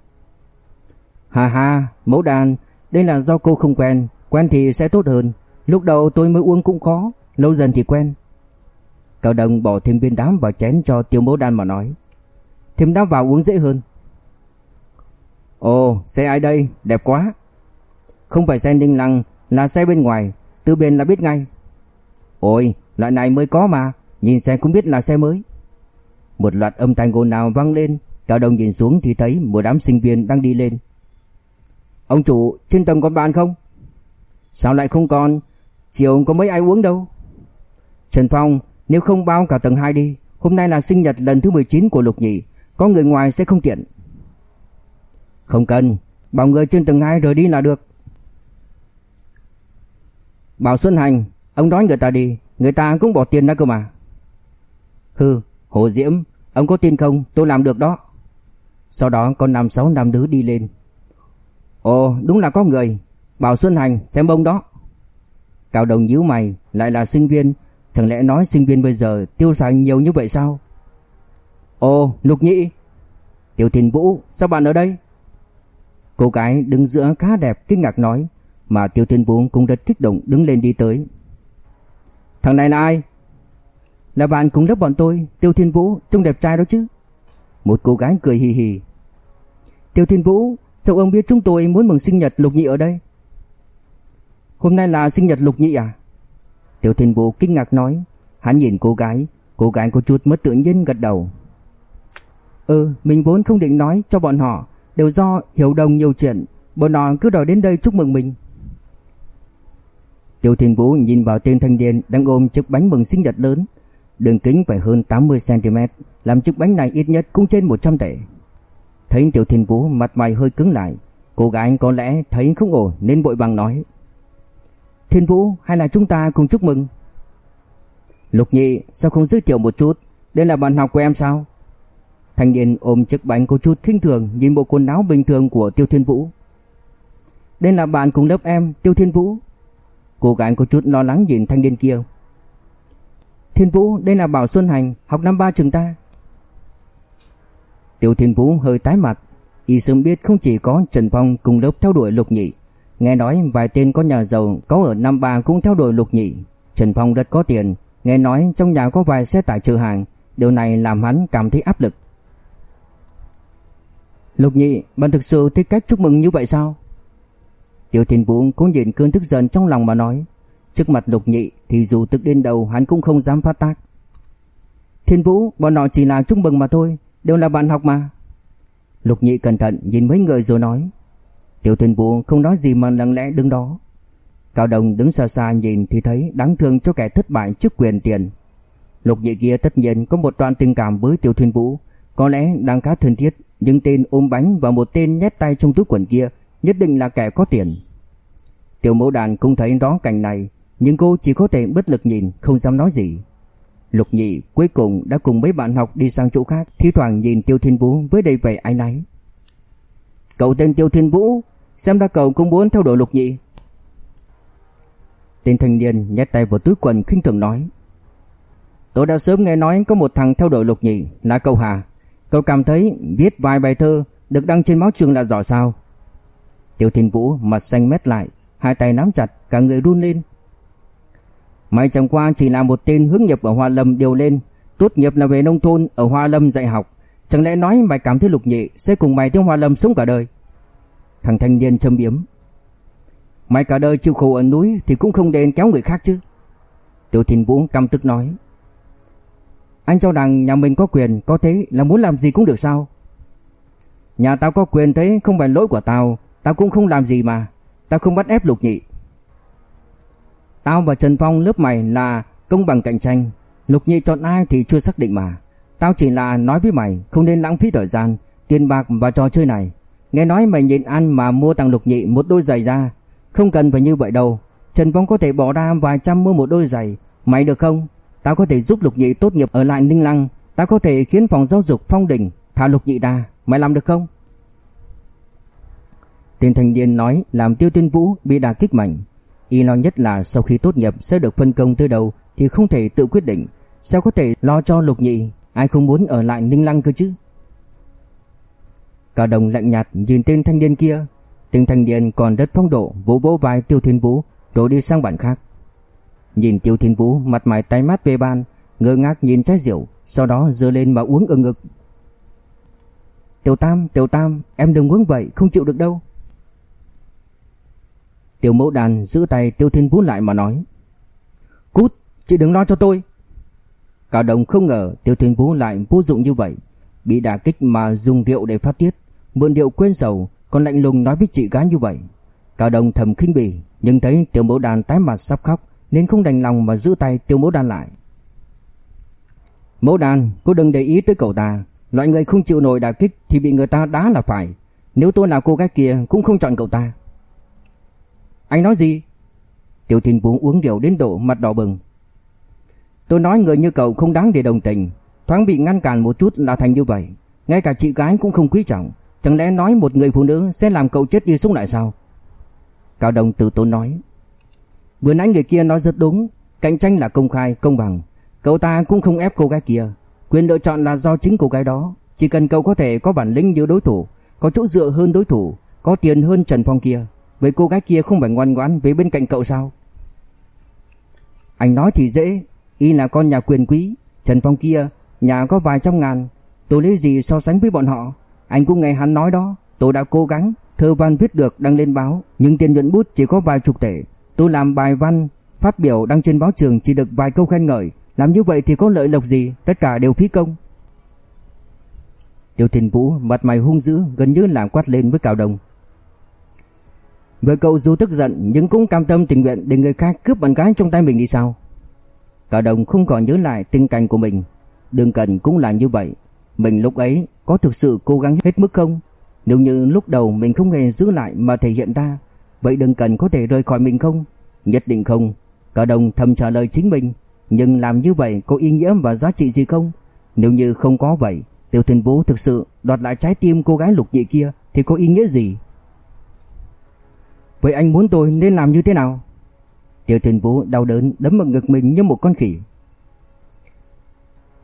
Hà hà, mẫu đàn, đây là do cô không quen, quen thì sẽ tốt hơn. Lúc đầu tôi mới uống cũng khó, lâu dần thì quen. Cao Đồng bỏ thêm viên đám vào chén cho tiêu mẫu đan mà nói. Thêm đám vào uống dễ hơn. Ồ, xe ai đây, đẹp quá. Không phải xe Ninh Lăng, là xe bên ngoài, từ bền là biết ngay. Ôi, loại này mới có mà, nhìn xe cũng biết là xe mới. Một loạt âm thanh ồn nào vang lên, Cao Đông nhìn xuống thì thấy một đám sinh viên đang đi lên. Ông chủ, trên tầng còn bàn không? Sao lại không còn? Chiều có mấy ai uống đâu. Trần Phong, nếu không bao cả tầng 2 đi, hôm nay là sinh nhật lần thứ 19 của Lục Nhị, có người ngoài sẽ không tiện. Không cần, bảo người trên tầng 2 rồi đi là được. Bảo Xuân Hành, ông nói người ta đi, người ta cũng bỏ tiền ra cơ mà. Hừ, Hồ Diễm, ông có tin không, tôi làm được đó. Sau đó con năm sáu năm đứa đi lên. Ồ đúng là có người. Bảo Xuân Hành xem bông đó. Cao Đồng nhíu mày Lại là sinh viên. Chẳng lẽ nói sinh viên bây giờ tiêu xài nhiều như vậy sao? Ồ Lục Nhị Tiểu Thiên Vũ sao bạn ở đây? Cô gái đứng giữa khá đẹp kinh ngạc nói. Mà Tiêu Thiên Vũ cũng rất kích động đứng lên đi tới. Thằng này là ai? Là bạn cùng lớp bọn tôi, Tiêu Thiên Vũ, trông đẹp trai đó chứ. Một cô gái cười hì hì. Tiêu Thiên Vũ, Sao ông biết chúng tôi muốn mừng sinh nhật Lục Nhị ở đây? Hôm nay là sinh nhật Lục Nhị à? Tiêu Thiên Vũ kinh ngạc nói. Hắn nhìn cô gái Cô gái có chút mất tự nhiên gật đầu. Ừ mình vốn không định nói cho bọn họ, Đều do hiểu đồng nhiều chuyện, Bọn họ cứ đòi đến đây chúc mừng mình. Tiêu Thiên Vũ nhìn vào tên thanh niên đang ôm chiếc bánh mừng sinh nhật lớn. Đường kính phải hơn 80cm Làm chiếc bánh này ít nhất cũng trên 100 tệ. Thấy Tiêu Thiên Vũ mặt mày hơi cứng lại, Cô gái có lẽ thấy không ổn nên vội vàng nói, Thiên Vũ, hay là chúng ta cùng chúc mừng? Lục Nhi, sao không giới thiệu một chút? Đây là bạn học của em sao? Thanh niên ôm chiếc bánh có chút khinh thường Nhìn bộ quần áo bình thường của Tiêu Thiên Vũ. Đây là bạn cùng lớp em Tiêu Thiên Vũ. Cô gái có chút lo lắng nhìn thanh niên kia. Thiên Vũ, đây là Bảo Xuân Hành, Học năm ba trường ta. Tiểu Thiên Vũ hơi tái mặt. Y sớm biết không chỉ có Trần Phong cùng lớp theo đuổi lục nhị. Nghe nói vài tên có nhà giàu, Có ở năm ba cũng theo đuổi lục nhị. Trần Phong rất có tiền. Nghe nói trong nhà có vài xe tải chở hàng. Điều này làm hắn cảm thấy áp lực. Lục nhị, Bạn thực sự thích cách chúc mừng như vậy sao? Tiêu Thiên Vũ cũng nhìn cơn tức giận trong lòng mà nói, Trước mặt lục nhị Thì dù tức đến đầu hắn cũng không dám phát tác. Thiên Vũ, Bọn họ chỉ là chúc mừng mà thôi, Đều là bạn học mà. Lục nhị cẩn thận nhìn mấy người rồi nói Tiêu Thiên Vũ không nói gì mà lặng lẽ đứng đó. Cao Đồng đứng xa xa nhìn thì thấy đáng thương cho kẻ thất bại trước quyền tiền. Lục nhị kia tất nhiên có một đoạn tình cảm với Tiêu Thiên Vũ, Có lẽ đang khá thân thiết, Nhưng tên ôm bánh và một tên nhét tay trong túi quần kia Nhất định là kẻ có tiền. Tiểu mẫu đàn cũng thấy đó cảnh này, Nhưng cô chỉ có thể bất lực nhìn, Không dám nói gì. Lục nhị cuối cùng đã cùng mấy bạn học đi sang chỗ khác, Thi thoảng nhìn Tiêu Thiên Vũ với đầy vẻ ái náy. Cậu tên Tiêu Thiên Vũ, Xem ra cậu cũng muốn theo đuổi lục nhị. Tên thanh niên nhét tay vào túi quần khinh thường nói. Tôi đã sớm nghe nói có một thằng theo đuổi lục nhị, là cậu Hà Cậu cảm thấy viết vài bài thơ được đăng trên báo trường là giỏi sao? Tiêu Thiên Vũ mặt xanh mét lại. Hai tay nắm chặt, cả người run lên. Mày chẳng qua chỉ là một tên hướng nghiệp ở Hoa Lâm điều lên, Tốt nghiệp là về nông thôn ở Hoa Lâm dạy học. Chẳng lẽ nói mày cảm thấy lục nhị Sẽ cùng mày tới Hoa Lâm sống cả đời? Thằng thanh niên châm biếm. Mày cả đời chịu khổ ở núi Thì cũng không đến kéo người khác chứ. Tiểu Thiên Vũ căm tức nói. Anh cho rằng nhà mình có quyền, Có thế là muốn làm gì cũng được sao? Nhà tao có quyền thế không phải lỗi của tao Tao cũng không làm gì mà. Tao không bắt ép lục nhị. Tao và Trần Phong lớp mày là công bằng cạnh tranh. Lục nhị chọn ai thì chưa xác định mà. Tao chỉ là nói với mày, Không nên lãng phí thời gian, Tiền bạc và trò chơi này. Nghe nói mày nhịn ăn mà mua tặng lục nhị một đôi giày ra. Không cần phải như vậy đâu. Trần Phong có thể bỏ ra vài trăm mua một đôi giày. Mày được không? Tao có thể giúp lục nhị tốt nghiệp ở lại Ninh Lăng. Tao có thể khiến phòng giáo dục phong đỉnh Thả lục nhị ra. Mày làm được không? Tên thanh niên nói làm Tiêu Thiên Vũ bị đả kích mạnh. Y lo nhất là sau khi tốt nghiệp sẽ được phân công tới đâu thì không thể tự quyết định. Sao có thể lo cho lục nhị, ai không muốn ở lại Ninh Lăng cơ chứ? Cả đồng lạnh nhạt nhìn tên thanh niên kia. Tên thanh niên còn rất phong độ vỗ vỗ vai Tiêu Thiên Vũ rồi đi sang bản khác. Nhìn Tiêu Thiên Vũ mặt mày tái mát về ban, ngơ ngác nhìn trái rượu, sau đó giơ lên mà uống ưng ngực. Tiểu Tam, Tiểu Tam, em đừng uống vậy, không chịu được đâu. Tiêu mẫu đàn giữ tay Tiêu Thiên Vũ lại mà nói Cút, chị đừng lo cho tôi. Cả đồng không ngờ Tiêu Thiên Vũ lại vô dụng như vậy Bị đả kích mà dùng rượu để phát tiết Mượn rượu quên sầu Còn lạnh lùng nói với chị gái như vậy. Cả đồng thầm khinh bỉ Nhưng thấy Tiêu mẫu đàn tái mặt sắp khóc Nên không đành lòng mà giữ tay Tiêu mẫu đàn lại. Mẫu đàn, cô đừng để ý tới cậu ta. Loại người không chịu nổi đả kích Thì bị người ta đá là phải. Nếu tôi là cô gái kia cũng không chọn cậu ta anh nói gì? Tiểu Thiên Vũ uống rượu đến độ mặt đỏ bừng. Tôi nói người như cậu không đáng để đồng tình, thoáng bị ngăn cản một chút là thành như vậy. Ngay cả chị gái cũng không quý trọng, Chẳng lẽ nói một người phụ nữ sẽ làm cậu chết đi xuống lại sao? Cao Đông từ tốn nói. Vừa nãy người kia nói rất đúng. Cạnh tranh là công khai, công bằng. Cậu ta cũng không ép cô gái kia. Quyền lựa chọn là do chính cô gái đó. Chỉ cần cậu có thể có bản lĩnh như đối thủ Có chỗ dựa hơn đối thủ Có tiền hơn Trần Phong kia Vậy cô gái kia không phải ngoan ngoãn về bên cạnh cậu sao? Anh nói thì dễ, Y là con nhà quyền quý. Trần Phong kia, Nhà có vài trăm ngàn. Tôi lấy gì so sánh với bọn họ? Anh cũng nghe hắn nói đó. Tôi đã cố gắng, Thơ văn viết được, đăng lên báo. Nhưng tiền nhuận bút chỉ có vài chục tệ. Tôi làm bài văn, Phát biểu đăng trên báo trường chỉ được vài câu khen ngợi. Làm như vậy thì có lợi lộc gì? Tất cả đều phí công. Tiêu Thiên Vũ, mặt mày hung dữ, Gần như làm quát lên với Cao đồng với cậu dù tức giận, Nhưng cũng cam tâm tình nguyện để người khác cướp bạn gái trong tay mình đi sao? Cả đồng không còn nhớ lại tình cảnh của mình. Đường Cần cũng làm như vậy. Mình lúc ấy có thực sự cố gắng hết mức không? Nếu như lúc đầu mình không hề giữ lại mà thể hiện ra, Vậy Đường Cần có thể rời khỏi mình không? Nhất định không. Cả đồng thầm trả lời chính mình. Nhưng làm như vậy có ý nghĩa và giá trị gì không? Nếu như không có vậy Tiêu Thiên Vũ thực sự đoạt lại trái tim cô gái lục nhị kia Thì có ý nghĩa gì? Vậy anh muốn tôi nên làm như thế nào? Tiêu Thiên Vũ đau đớn đấm vào ngực mình như một con khỉ.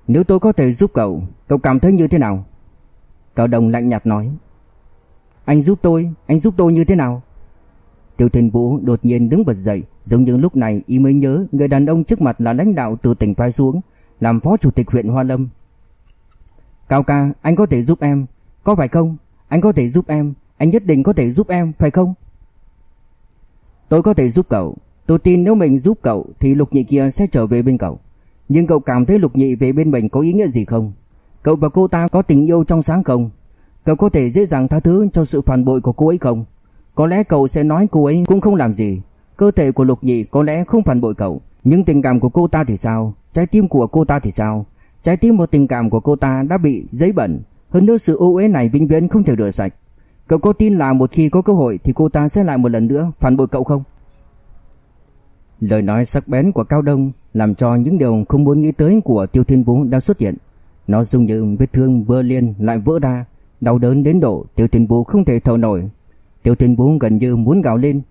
Nếu tôi có thể giúp cậu Cậu cảm thấy như thế nào? Cao Đồng lạnh nhạt nói. Anh giúp tôi, Anh giúp tôi như thế nào? Tiêu Thiên Vũ đột nhiên đứng bật dậy, Giống như lúc này y mới nhớ Người đàn ông trước mặt là lãnh đạo từ tỉnh phái xuống, Làm phó chủ tịch huyện Hoa Lâm. Cao ca, anh có thể giúp em, Có phải không? Anh có thể giúp em, Anh nhất định có thể giúp em, phải không? Tôi có thể giúp cậu. Tôi tin nếu mình giúp cậu Thì lục nhị kia sẽ trở về bên cậu. Nhưng cậu cảm thấy lục nhị về bên mình có ý nghĩa gì không? Cậu và cô ta có tình yêu trong sáng không? Cậu có thể dễ dàng tha thứ cho sự phản bội của cô ấy không? Có lẽ cậu sẽ nói cô ấy cũng không làm gì. Cơ thể của lục nhị có lẽ không phản bội cậu. Nhưng tình cảm của cô ta thì sao? Trái tim của cô ta thì sao? Trái tim và tình cảm của cô ta đã bị giấy bẩn. Hơn nữa sự ô uế này vĩnh viễn không thể rửa sạch. Cậu có tin là một khi có cơ hội Thì cô ta sẽ lại một lần nữa phản bội cậu không? Lời nói sắc bén của Cao Đông Làm cho những điều không muốn nghĩ tới của Tiêu Thiên Vũ đang xuất hiện. Nó giống như vết thương vừa liền lại vỡ ra, Đau đớn đến độ Tiêu Thiên Vũ không thể thở nổi. Tiêu Thiên Vũ gần như muốn gào lên.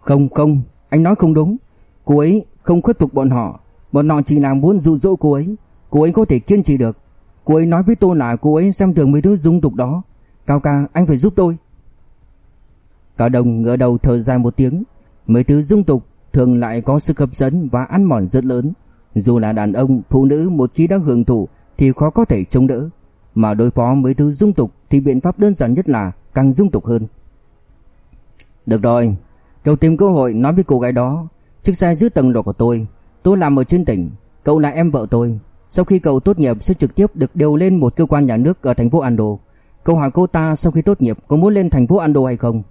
Không không, Anh nói không đúng. Cô ấy không khuất phục bọn họ. Bọn họ chỉ là muốn dụ dỗ cô ấy. Cô ấy có thể kiên trì được. Cô ấy nói với tôi là cô ấy xem thường mấy thứ dung tục đó. Cao ca anh phải giúp tôi. Cao Đông ngửa đầu thở dài một tiếng. Mấy thứ dung tục thường lại có sức hấp dẫn và ăn mòn rất lớn. Dù là đàn ông, phụ nữ một khi đã hưởng thụ thì khó có thể chống đỡ. Mà đối phó mấy thứ dung tục thì biện pháp đơn giản nhất là càng dung tục hơn. Được rồi, cậu tìm cơ hội nói với cô gái đó Chiếc xe dưới tầng lầu của tôi Tôi làm ở trên tỉnh Cậu là em vợ tôi. Sau khi cậu tốt nghiệp sẽ trực tiếp được điều lên một cơ quan nhà nước ở thành phố Ando Câu hỏi cô ta sau khi tốt nghiệp có muốn lên thành phố Ando hay không?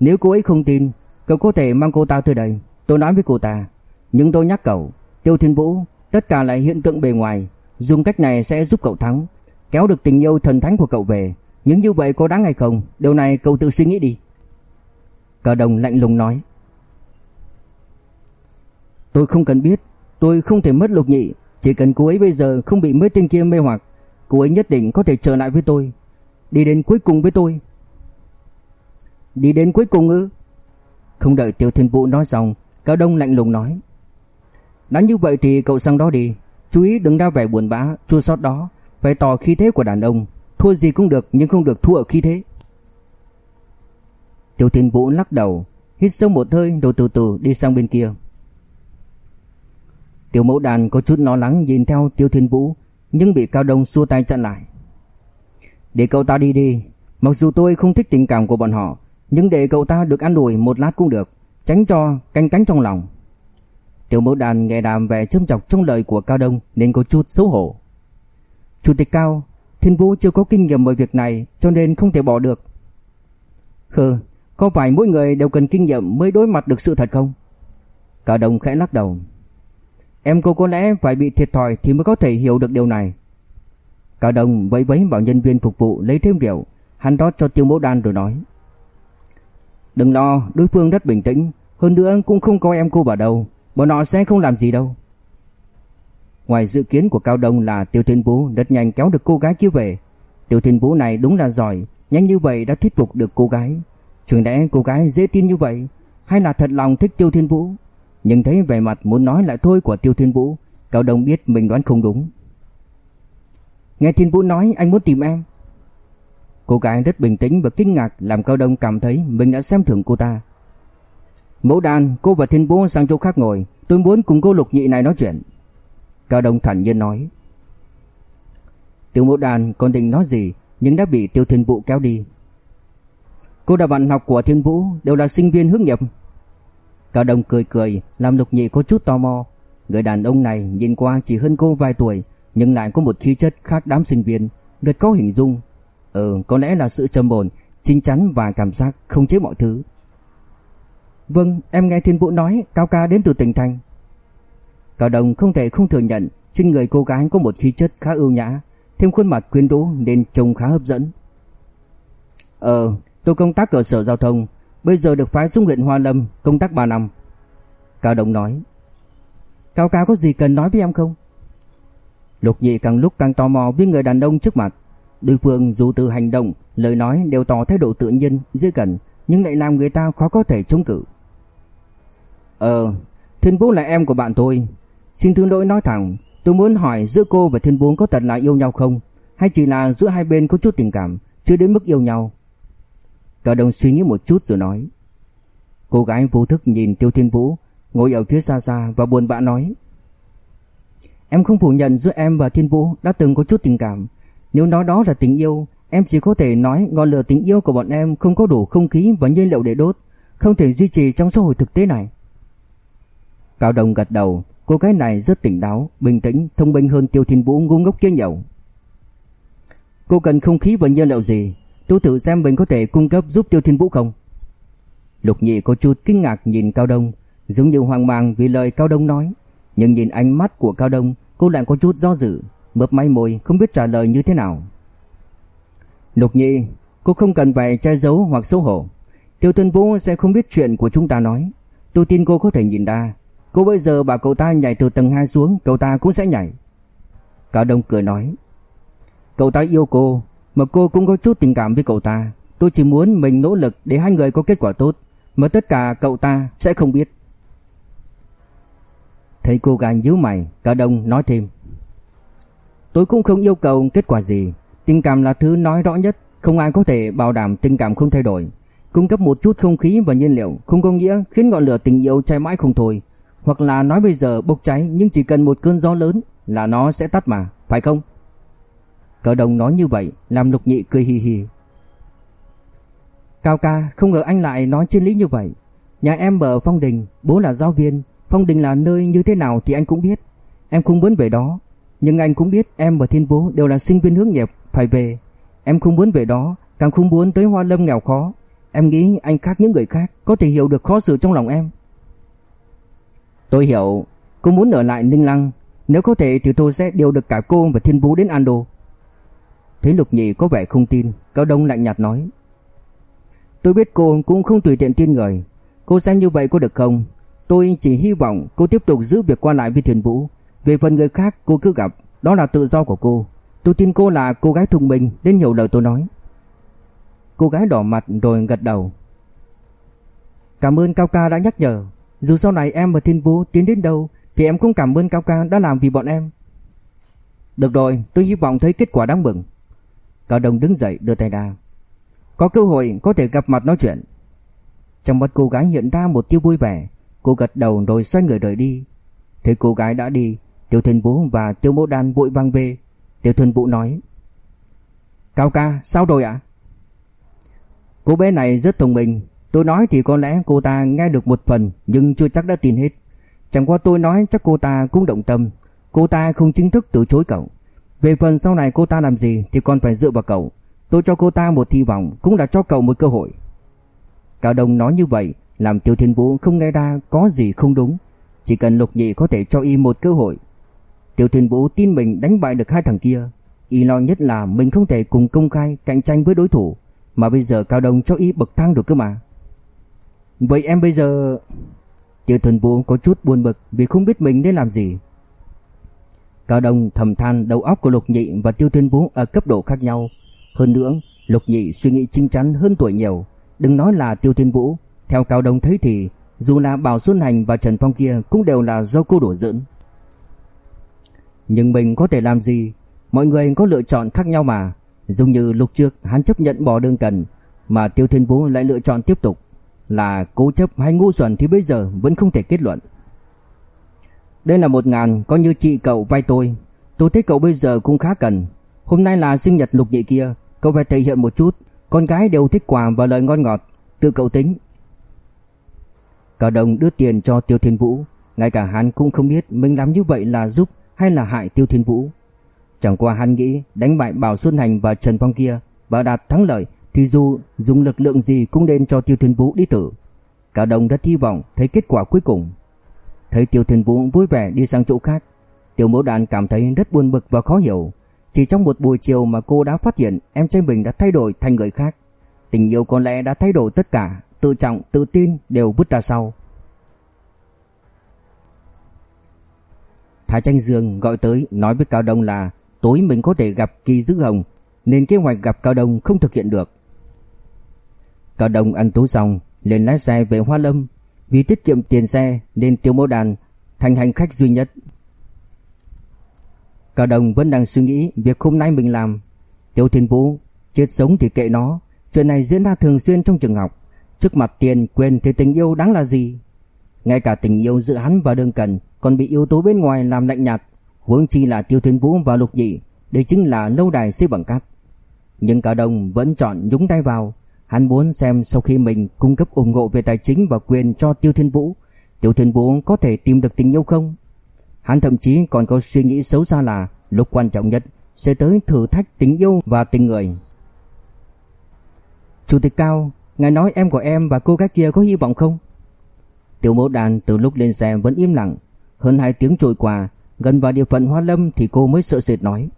Nếu cô ấy không tin, Cậu có thể mang cô ta tới đây. Tôi nói với cô ta. Nhưng tôi nhắc cậu, Tiêu Thiên Vũ, Tất cả là hiện tượng bề ngoài. Dùng cách này sẽ giúp cậu thắng. Kéo được tình yêu thần thánh của cậu về. Nhưng như vậy có đáng hay không? Điều này cậu tự suy nghĩ đi. Cả đồng lạnh lùng nói. Tôi không cần biết. Tôi không thể mất lục nhị. Chỉ cần cô ấy bây giờ không bị mấy tên kia mê hoặc, Cô ấy nhất định có thể trở lại với tôi. Đi đến cuối cùng với tôi. Đi đến cuối cùng ư? Không đợi Tiêu Thiên Vũ nói xong, Cao Đông lạnh lùng nói. Đã như vậy thì cậu sang đó đi. Chú ý đừng ra vẻ buồn bã, Chua sót đó. Phải tỏ khí thế của đàn ông. Thua gì cũng được, nhưng không được thua ở khí thế. Tiêu Thiên Vũ lắc đầu, Hít sâu một hơi, rồi từ từ đi sang bên kia. Tiểu mẫu đàn có chút lo lắng nhìn theo Tiêu Thiên Vũ, Nhưng bị Cao Đông xua tay chặn lại. Để cậu ta đi đi. Mặc dù tôi không thích tình cảm của bọn họ, Nhưng để cậu ta được ăn đuổi một lát cũng được, Tránh cho canh cánh trong lòng. Tiểu mẫu đàn nghe đàm về châm chọc trong lời của Cao Đông Nên có chút xấu hổ. Chủ tịch Cao, Thiên Vũ chưa có kinh nghiệm về việc này Cho nên không thể bỏ được. Hừ, Có phải mỗi người đều cần kinh nghiệm mới đối mặt được sự thật không? Cao Đông khẽ lắc đầu. Em cô có lẽ phải bị thiệt thòi thì mới có thể hiểu được điều này. Cao Đông vẫy vẫy bảo nhân viên phục vụ lấy thêm rượu, hắn rót cho Tiêu Mẫu Đan rồi nói: "Đừng lo, đối phương rất bình tĩnh, hơn nữa cũng không có em cô vào đâu, bọn họ sẽ không làm gì đâu." Ngoài dự kiến của Cao Đông là Tiêu Thiên Vũ rất nhanh kéo được cô gái kia về. Tiêu Thiên Vũ này đúng là giỏi, nhanh như vậy đã thuyết phục được cô gái. Trường lẽ cô gái dễ tin như vậy, hay là thật lòng thích Tiêu Thiên Vũ? Nhưng thấy vẻ mặt muốn nói lại thôi của Tiêu Thiên Vũ, Cao Đông biết mình đoán không đúng. Nghe Thiên Vũ nói anh muốn tìm em. Cô gái rất bình tĩnh và kinh ngạc làm Cao Đông cảm thấy mình đã xem thường cô ta. Mẫu đàn, cô và Thiên Vũ sang chỗ khác ngồi, tôi muốn cùng cô Lục Nhị này nói chuyện. Cao Đông thản nhiên nói. Tiêu Mẫu đàn còn định nói gì nhưng đã bị Tiêu Thiên Vũ kéo đi. Cô đã bạn học của Thiên Vũ, đều là sinh viên hướng nghiệp. Cao Đông cười cười, làm Lục Nhị có chút tò mò. Người đàn ông này nhìn qua chỉ hơn cô vài tuổi, nhưng lại có một khí chất khác đám sinh viên, rất có hình dung. Ừ, có lẽ là sự trầm ổn, chính chắn và cảm giác không chế mọi thứ. Vâng, em nghe Thiên Vũ nói Cao ca đến từ tỉnh thành. Cao đồng không thể không thừa nhận trên người cô gái có một khí chất khá ưu nhã, thêm khuôn mặt quyến rũ nên trông khá hấp dẫn. Ờ, tôi công tác ở sở giao thông, bây giờ được phái xuống huyện Hoa Lâm công tác 3 năm. Cao đồng nói. Cao ca có gì cần nói với em không? Lục Nhị càng lúc càng tò mò với người đàn ông trước mặt. Đối phương dù từ hành động, lời nói đều tỏ thái độ tự nhiên, dễ gần, nhưng lại làm người ta khó có thể chống cự. Ờ, Thiên Vũ là em của bạn tôi. Xin thứ lỗi nói thẳng, tôi muốn hỏi giữa cô và Thiên Vũ có thật là yêu nhau không? Hay chỉ là giữa hai bên có chút tình cảm, chưa đến mức yêu nhau? Cả đồng suy nghĩ một chút rồi nói. Cô gái vô thức nhìn Tiêu Thiên Vũ, ngồi ở phía xa xa và buồn bã nói. Em không phủ nhận giữa em và Thiên Vũ đã từng có chút tình cảm. Nếu nói đó là tình yêu, em chỉ có thể nói ngọn lửa tình yêu của bọn em không có đủ không khí và nhiên liệu để đốt, không thể duy trì trong xã hội thực tế này. Cao Đông gật đầu, cô gái này rất tỉnh táo, bình tĩnh, thông minh hơn Tiêu Thiên Vũ ngu ngốc kia nhiều. Cô cần không khí và nhiên liệu gì? Tôi thử xem mình có thể cung cấp giúp Tiêu Thiên Vũ không? Lục Nhị có chút kinh ngạc nhìn Cao Đông, giống như hoang mang vì lời Cao Đông nói, nhưng nhìn ánh mắt của Cao Đông, cô lại có chút do dự, mấp máy môi không biết trả lời như thế nào. Lục Nhị, cô không cần phải che giấu hoặc xấu hổ. Tiêu tân Vũ sẽ không biết chuyện của chúng ta nói. Tôi tin cô có thể nhìn ra, Cô bây giờ bảo cậu ta nhảy từ tầng 2 xuống Cậu ta cũng sẽ nhảy Cao Đông cười nói Cậu ta yêu cô Mà cô cũng có chút tình cảm với cậu ta Tôi chỉ muốn mình nỗ lực để hai người có kết quả tốt Mà tất cả cậu ta sẽ không biết Thấy cô gái nhíu mày cả Đông nói thêm Tôi cũng không yêu cầu kết quả gì Tình cảm là thứ nói rõ nhất Không ai có thể bảo đảm tình cảm không thay đổi Cung cấp một chút không khí và nhiên liệu Không có nghĩa khiến ngọn lửa tình yêu cháy mãi không thôi hoặc là nói bây giờ bốc cháy nhưng chỉ cần một cơn gió lớn là nó sẽ tắt mà, phải không? Cờ đồng nói như vậy làm lục nhị cười hì hì. Cao ca không ngờ anh lại nói trên lý như vậy. Nhà em ở Phong Đình, bố là giáo viên. Phong Đình là nơi như thế nào thì anh cũng biết. Em không muốn về đó. Nhưng anh cũng biết em và Thiên Bố đều là sinh viên hướng nghiệp, phải về. Em không muốn về đó, càng không muốn tới Hoa Lâm nghèo khó. Em nghĩ anh khác những người khác, có thể hiểu được khó xử trong lòng em. Tôi hiểu, cô muốn ở lại Ninh Lăng, nếu có thể thì tôi sẽ điều được cả cô và Thiên Vũ đến Ando. Thấy Lục Nhị có vẻ không tin, Cao Đông lạnh nhạt nói. Tôi biết cô cũng không tùy tiện tin người, cô xem như vậy có được không? Tôi chỉ hy vọng cô tiếp tục giữ việc qua lại với Thiên Vũ. Về phần người khác cô cứ gặp, đó là tự do của cô. Tôi tin cô là cô gái thông minh nên hiểu lời tôi nói. Cô gái đỏ mặt rồi gật đầu. Cảm ơn Cao Ca đã nhắc nhở. Dù sau này em và Thiên Vũ tiến đến đâu Thì em cũng cảm ơn Cao Ca đã làm vì bọn em Được rồi tôi hy vọng thấy kết quả đáng mừng Cao Đông đứng dậy đưa tay ra Có cơ hội có thể gặp mặt nói chuyện Trong mắt cô gái hiện ra một tia vui vẻ Cô gật đầu rồi xoay người rời đi Thấy cô gái đã đi Tiêu Thiên Vũ và Tiêu mẫu Đan vội vang về Tiêu Thiên Vũ nói, Cao ca, sao rồi ạ Cô bé này rất thông minh Tôi nói thì có lẽ cô ta nghe được một phần, nhưng chưa chắc đã tin hết. Chẳng qua tôi nói chắc cô ta cũng động tâm. Cô ta không chính thức từ chối cậu. Về phần sau này cô ta làm gì thì còn phải dựa vào cậu. Tôi cho cô ta một hy vọng, cũng là cho cậu một cơ hội. Cao Đông nói như vậy làm Tiêu Thiên Vũ không nghe ra có gì không đúng. Chỉ cần Lục Nhị có thể cho y một cơ hội. Tiêu Thiên Vũ tin mình đánh bại được hai thằng kia. Y lo nhất là mình không thể cùng công khai cạnh tranh với đối thủ. Mà bây giờ Cao Đông cho y bậc thang được cơ mà. Vậy em bây giờ... Tiêu thiên Vũ có chút buồn bực vì không biết mình nên làm gì. Cao Đông thầm than đầu óc của Lục Nhị và Tiêu Thiên Vũ ở cấp độ khác nhau. Hơn nữa, Lục Nhị suy nghĩ chính chắn hơn tuổi nhiều, đừng nói là Tiêu Thiên Vũ, theo Cao Đông thấy thì dù là Bảo Xuân Hành và Trần Phong kia cũng đều là do cô đổ dưỡng. Nhưng mình có thể làm gì? Mọi người có lựa chọn khác nhau mà. Giống như lúc trước hắn chấp nhận bỏ đường cần, mà Tiêu Thiên Vũ lại lựa chọn tiếp tục. Là cố chấp hay ngu xuẩn thì bây giờ vẫn không thể kết luận. Đây là một ngàn coi như chị cậu vay tôi. Tôi thấy cậu bây giờ cũng khá cần. Hôm nay là sinh nhật lục nhị kia, cậu phải thể hiện một chút. Con gái đều thích quà và lời ngon ngọt. Tự cậu tính. Cao Đông đưa tiền cho Tiêu Thiên Vũ, ngay cả hắn cũng không biết mình làm như vậy là giúp hay là hại Tiêu Thiên Vũ. Chẳng qua hắn nghĩ đánh bại Bảo Xuân Hành và Trần Phong kia và đạt thắng lợi thì dù dùng lực lượng gì cũng nên cho Tiêu Thiên Vũ đi tử. Cao Đông rất hy vọng thấy kết quả cuối cùng. Thấy Tiêu Thiên Vũ vui vẻ đi sang chỗ khác, Tiêu Mẫu Đàn cảm thấy rất buồn bực và khó hiểu. Chỉ trong một buổi chiều mà cô đã phát hiện em trai mình đã thay đổi thành người khác. Tình yêu có lẽ đã thay đổi tất cả tự trọng, tự tin đều vứt ra sau. Thái Tranh Dương gọi tới nói với Cao Đông là tối mình có thể gặp Kỳ Dữ Hồng nên kế hoạch gặp Cao Đông không thực hiện được. Cao Đông ăn tối xong lên lái xe về Hoa Lâm vì tiết kiệm tiền xe nên Tiêu Mẫu Đàn thành hành khách duy nhất. Cao Đông vẫn đang suy nghĩ việc hôm nay mình làm. Tiêu Thiên Vũ chết sống thì kệ nó, chuyện này diễn ra thường xuyên trong trường học. Trước mặt tiền quyền thì tình yêu đáng là gì? Ngay cả tình yêu giữa hắn và Đường Cần Còn bị yếu tố bên ngoài làm lạnh nhạt, Huống chi là Tiêu Thiên Vũ và Lục Dị Đây chính là lâu đài xây bằng cát. Nhưng cả đồng vẫn chọn nhúng tay vào, Hắn muốn xem sau khi mình cung cấp ủng hộ về tài chính và quyền cho Tiêu Thiên Vũ, Tiêu Thiên Vũ có thể tìm được tình yêu không? Hắn thậm chí còn có suy nghĩ xấu xa là Lúc quan trọng nhất sẽ tới thử thách tình yêu và tình người. Chủ tịch Cao Ngài nói em của em và cô gái kia có hy vọng không? Tiểu mẫu đàn từ lúc lên xe vẫn im lặng. Hơn hai tiếng trôi qua, gần vào địa phận Hoa Lâm thì cô mới sợ sệt nói.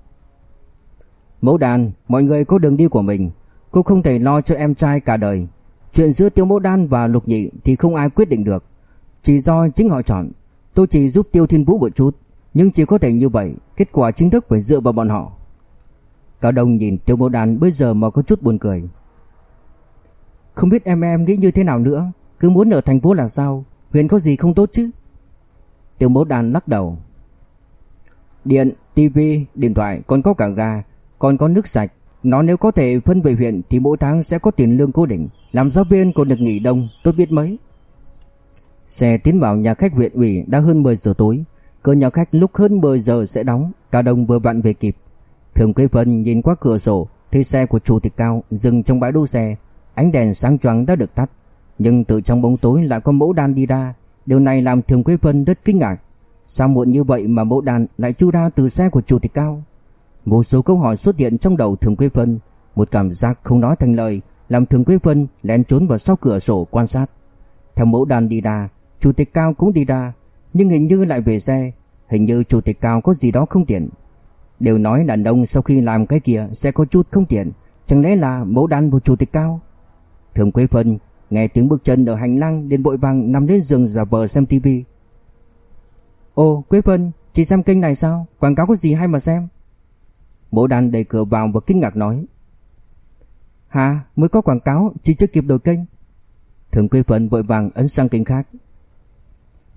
Mẫu đàn, mọi người có đường đi của mình. Cô không thể lo cho em trai cả đời. Chuyện giữa Tiêu Mẫu Đan và Lục Nhị thì không ai quyết định được. Chỉ do chính họ chọn. Tôi chỉ giúp Tiêu Thiên Vũ một chút. Nhưng chỉ có thể như vậy, kết quả chính thức phải dựa vào bọn họ. Cao Đông nhìn Tiêu Mẫu Đan bây giờ mà có chút buồn cười. Không biết em em nghĩ như thế nào nữa. Cứ muốn ở thành phố là sao? Huyện có gì không tốt chứ? Tiểu mẫu đàn lắc đầu. Điện, tivi, điện thoại Còn có cả ga Còn có nước sạch. Nó nếu có thể phân về huyện Thì mỗi tháng sẽ có tiền lương cố định. Làm giáo viên còn được nghỉ đông Tốt biết mấy. Xe tiến vào nhà khách huyện ủy đã hơn 10 giờ tối. Cửa nhà khách lúc hơn 10 giờ sẽ đóng Cả đông vừa vặn về kịp. Thường Quế Vân nhìn qua cửa sổ Thấy xe của chủ tịch cao dừng trong bãi đỗ xe. Ánh đèn sáng choang đã được tắt, nhưng từ trong bóng tối lại có mẫu đan đi ra, điều này làm Thường Quế Vân rất kinh ngạc. Sao muộn như vậy mà mẫu đan lại chui ra từ xe của chủ tịch cao? Một số câu hỏi xuất hiện trong đầu Thường Quế Vân, một cảm giác không nói thành lời, làm Thường Quế Vân lén trốn vào sau cửa sổ quan sát. Theo mẫu đan đi ra, chủ tịch cao cũng đi ra, nhưng hình như lại về xe, hình như chủ tịch cao có gì đó không tiện. Đều nói đàn ông sau khi làm cái kia sẽ có chút không tiện, chẳng lẽ là mẫu đan của chủ tịch cao? Thường Quế Phân nghe tiếng bước chân ở hành lang liền vội vàng nằm lên giường giả vờ xem tivi. ô Quế Phân, chị xem kênh này sao? Quảng cáo có gì hay mà xem? Mộ đàn đẩy cửa vào và kinh ngạc nói. hà mới có quảng cáo, chị chưa kịp đổi kênh. Thường Quế Phân vội vàng ấn sang kênh khác.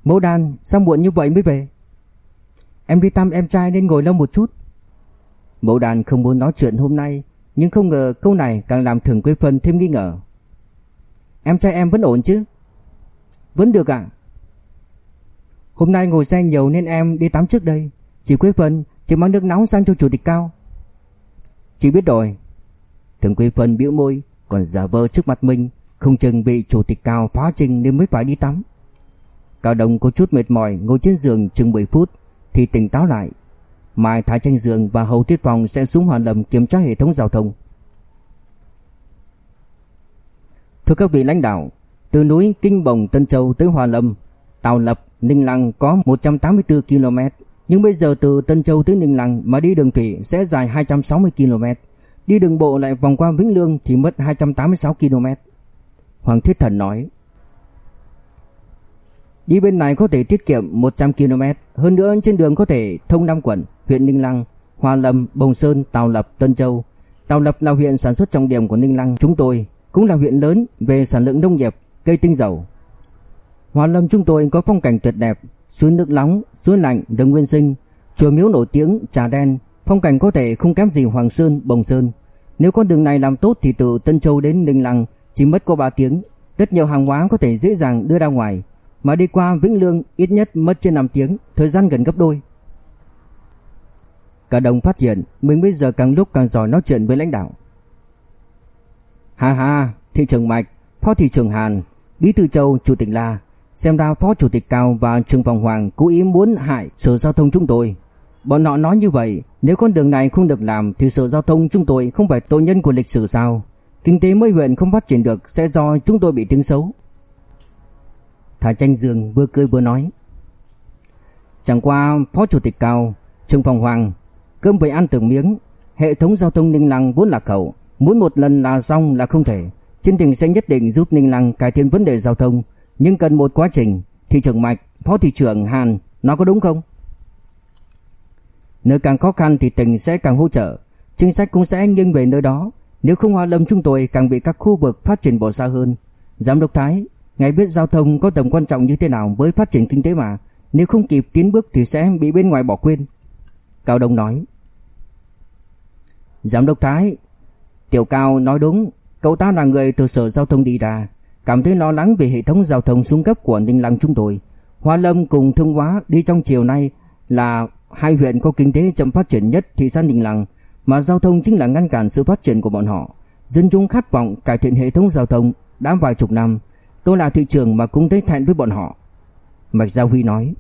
Mẫu đàn, sao muộn như vậy mới về? Em đi thăm em trai nên ngồi lâu một chút. Mẫu đàn không muốn nói chuyện hôm nay, nhưng không ngờ câu này càng làm Thường Quế Phân thêm nghi ngờ. Em trai em vẫn ổn chứ? Vẫn được ạ. Hôm nay ngồi xe nhiều nên em đi tắm trước đây. Chị Quế Vân Chị mang nước nóng sang cho chủ tịch cao. Chị biết rồi. Thường Quế Vân bĩu môi, Còn giả vờ trước mặt mình, Không chừng bị chủ tịch cao phá trình nên mới phải đi tắm. Cao Đông có chút mệt mỏi, Ngồi trên giường chừng 10 phút, Thì tỉnh táo lại. Mai Thái Tranh giường và Hầu Tiết Phòng sẽ xuống Hòa Lâm kiểm tra hệ thống giao thông. Thưa các vị lãnh đạo, từ núi Kinh Bồng Tân Châu tới Hòa Lâm, tàu Lập, Ninh Lăng có 184 km, nhưng bây giờ từ Tân Châu tới Ninh Lăng mà đi đường thủy sẽ dài 260 km, đi đường bộ lại vòng qua Vĩnh Lương thì mất 286 km. Hoàng Thiết Thần nói. Đi bên này có thể tiết kiệm 100 km, hơn nữa trên đường có thể thông năm quận, huyện Ninh Lăng, Hòa Lâm, Bồng Sơn, tàu Lập, Tân Châu. tàu Lập là huyện sản xuất trọng điểm của Ninh Lăng chúng tôi, cũng là huyện lớn về sản lượng nông nghiệp, cây tinh dầu. Hoa Lâm chúng tôi có phong cảnh tuyệt đẹp, suối nước nóng, suối lạnh, rừng nguyên sinh, chùa miếu nổi tiếng, trà đen, phong cảnh có thể không kém gì Hoàng Sơn, Bồng Sơn. Nếu con đường này làm tốt thì từ Tân Châu đến Ninh Lăng chỉ mất có 3 tiếng, rất nhiều hàng hóa có thể dễ dàng đưa ra ngoài, mà đi qua Vĩnh Lương ít nhất mất trên 5 tiếng, thời gian gần gấp đôi. Cả đồng phát hiện mình bây giờ càng lúc càng giỏi nói chuyện với lãnh đạo. Ha ha, thị trưởng Mạch, phó thị trưởng Hàn, bí thư Châu, chủ tịch La, xem ra phó chủ tịch Cao và Trương Phòng Hoàng cố ý muốn hại sở giao thông chúng tôi. Bọn họ nói như vậy, nếu con đường này không được làm thì sở giao thông chúng tôi không phải tội nhân của lịch sử sao? Kinh tế mới huyện không phát triển được sẽ do chúng tôi bị tiếng xấu. Thả tranh dương vừa cười vừa nói. Chẳng qua phó chủ tịch Cao, Trương Phòng Hoàng Cơm phải ăn từng miếng Hệ thống giao thông Ninh Lăng vốn là cậu, Muốn một lần là xong là không thể. Chương trình sẽ nhất định giúp Ninh Lăng cải thiện vấn đề giao thông. Nhưng cần một quá trình. Thị trưởng Mạch, Phó Thị trưởng Hàn Nó có đúng không? Nơi càng khó khăn thì tỉnh sẽ càng hỗ trợ. Chính sách cũng sẽ nghiêng về nơi đó. Nếu không Hoa Lâm chúng tôi càng bị các khu vực phát triển bỏ xa hơn. Giám đốc Thái Ngài biết giao thông có tầm quan trọng như thế nào với phát triển kinh tế mà. Nếu không kịp tiến bước thì sẽ bị bên ngoài bỏ quên. Cao Đông nói. Giám đốc Thái Tiểu Cao nói đúng Cậu ta là người từ sở giao thông đi ra Cảm thấy lo lắng về hệ thống giao thông xuống cấp của Ninh Lăng chúng tôi. Hoa Lâm cùng Thương Hóa đi trong chiều nay Là hai huyện có kinh tế chậm phát triển nhất thị xã Ninh Lăng Mà giao thông chính là ngăn cản sự phát triển của bọn họ. Dân chúng khát vọng cải thiện hệ thống giao thông đã vài chục năm. Tôi là thị trường mà cũng thấy thẹn với bọn họ. Mạch Giao Huy nói.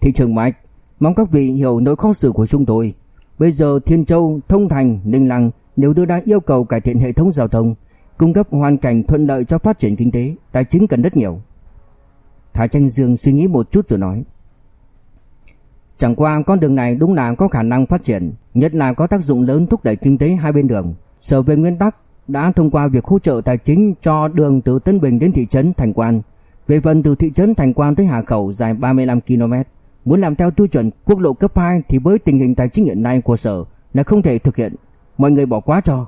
Thị trường Mạch Mong các vị hiểu nỗi khó xử của chúng tôi. Bây giờ Thiên Châu, Thông Thành, Ninh Lăng đều đưa ra yêu cầu cải thiện hệ thống giao thông, cung cấp hoàn cảnh thuận lợi cho phát triển kinh tế, tài chính cần rất nhiều. Thái Tranh Dương suy nghĩ một chút rồi nói. Chẳng qua con đường này đúng là có khả năng phát triển, nhất là có tác dụng lớn thúc đẩy kinh tế hai bên đường. Sở về nguyên tắc đã thông qua việc hỗ trợ tài chính cho đường từ Tân Bình đến thị trấn Thành Quan. Về phần từ thị trấn Thành Quan tới Hà Khẩu dài 35 km, Muốn làm theo tiêu chuẩn quốc lộ cấp 2 thì với tình hình tài chính hiện nay của sở là không thể thực hiện. Mọi người bỏ qua cho.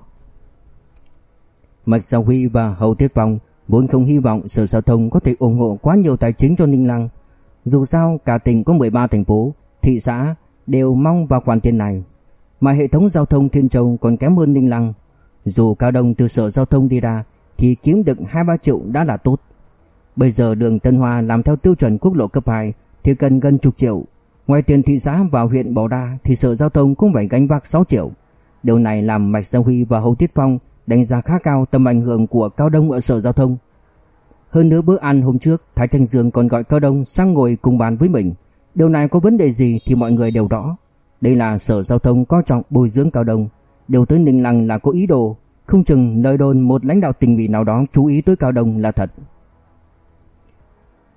Mạch Giao Huy và Hầu Thiết Phong vốn không hy vọng sở giao thông có thể ủng hộ quá nhiều tài chính cho Ninh Lăng. Dù sao cả tỉnh có 13 thành phố, thị xã đều mong vào khoản tiền này. Mà hệ thống giao thông Thiên Châu còn kém hơn Ninh Lăng. Dù cao đồng từ sở giao thông đi ra thì kiếm được 2-3 triệu đã là tốt. Bây giờ đường Tân Hoa làm theo tiêu chuẩn quốc lộ cấp 2 thì cần gần chục triệu. Ngoài tiền thị xã và huyện bỏ ra thì sở giao thông cũng phải gánh vác 6 triệu. Điều này làm Mạch Giao Huy và Hầu Tiết Phong đánh giá khá cao tầm ảnh hưởng của Cao Đông ở sở giao thông. Hơn nữa bữa ăn hôm trước, Thái Tranh Dương còn gọi Cao Đông sang ngồi cùng bàn với mình. Điều này có vấn đề gì thì mọi người đều rõ. Đây là sở giao thông coi trọng bồi dưỡng Cao Đông. Điều tới Ninh Lăng là có ý đồ, không chừng lời đồn một lãnh đạo tỉnh ủy nào đó chú ý tới Cao Đông là thật.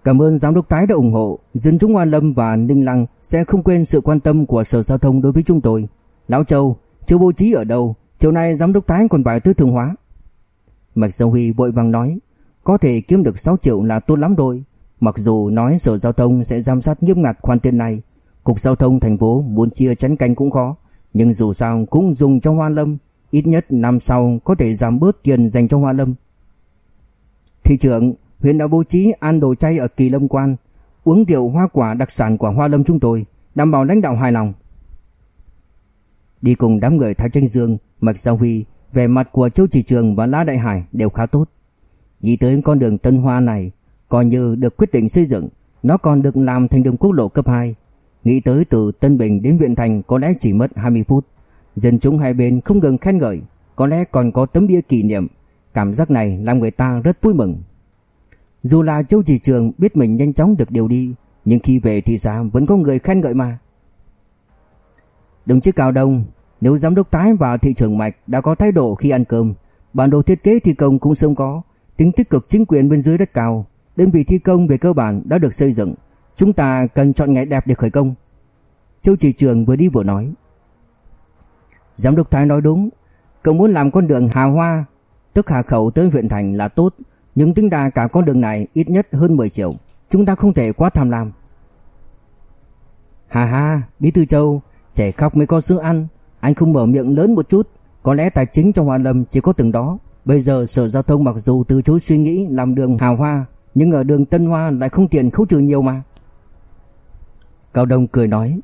Cảm ơn giám đốc tái đã ủng hộ, dân chúng Hoa Lâm và Ninh Lăng sẽ không quên sự quan tâm của Sở Giao thông đối với chúng tôi. Lão Châu, chưa bố trí ở đâu, chiều nay giám đốc tái còn phải tư Thường Hóa. Mạch Giao Huy vội vàng nói, có thể kiếm được 6 triệu là tốt lắm rồi. Mặc dù nói Sở Giao thông sẽ giám sát nghiêm ngặt khoản tiền này, Cục Giao thông thành phố muốn chia chắn canh cũng khó, nhưng dù sao cũng dùng cho Hoa Lâm, ít nhất năm sau có thể giảm bớt tiền dành cho Hoa Lâm. Thị trưởng, huyện đã bố trí ăn đồ chay ở Kỳ Lâm Quan, uống rượu hoa quả đặc sản của Hoa Lâm chúng tôi, đảm bảo lãnh đạo hài lòng. Đi cùng đám người Thái Tranh Dương, Mạch Giao Huy, vẻ mặt của Châu Chỉ Trường và La Đại Hải đều khá tốt. Nghĩ tới con đường Tân Hoa này, coi như được quyết định xây dựng, nó còn được làm thành đường quốc lộ cấp 2. Nghĩ tới từ Tân Bình đến huyện thành có lẽ chỉ mất 20 phút. Dân chúng hai bên không ngừng khen ngợi, có lẽ còn có tấm bia kỷ niệm. Cảm giác này làm người ta rất vui mừng. Dù là Châu Chỉ Trường biết mình nhanh chóng được điều đi, nhưng khi về thì xã vẫn có người khen ngợi mà. Đồng chí Cao Đông, nếu giám đốc tái và thị trưởng Mạch đã có thái độ khi ăn cơm, bản đồ thiết kế thi công cũng sớm có, tính tích cực chính quyền bên dưới rất cao, đơn vị thi công về cơ bản đã được xây dựng, chúng ta cần chọn ngày đẹp để khởi công. Châu Chỉ Trường vừa đi vừa nói. Giám đốc Thái nói đúng, cậu muốn làm con đường Hà Hoa, tức Hà Khẩu tới huyện thành là tốt, nhưng tính ra cả con đường này ít nhất hơn 10 triệu Chúng ta không thể quá tham lam Hà hà Bí thư Châu Trẻ khóc mới có sữa ăn. Anh không mở miệng lớn một chút. Có lẽ tài chính trong hòa Lâm chỉ có từng đó. Bây giờ Sở Giao thông mặc dù từ chối suy nghĩ làm đường hào hoa Nhưng ở đường Tân Hoa lại không tiền khấu trừ nhiều mà. Cao Đông cười nói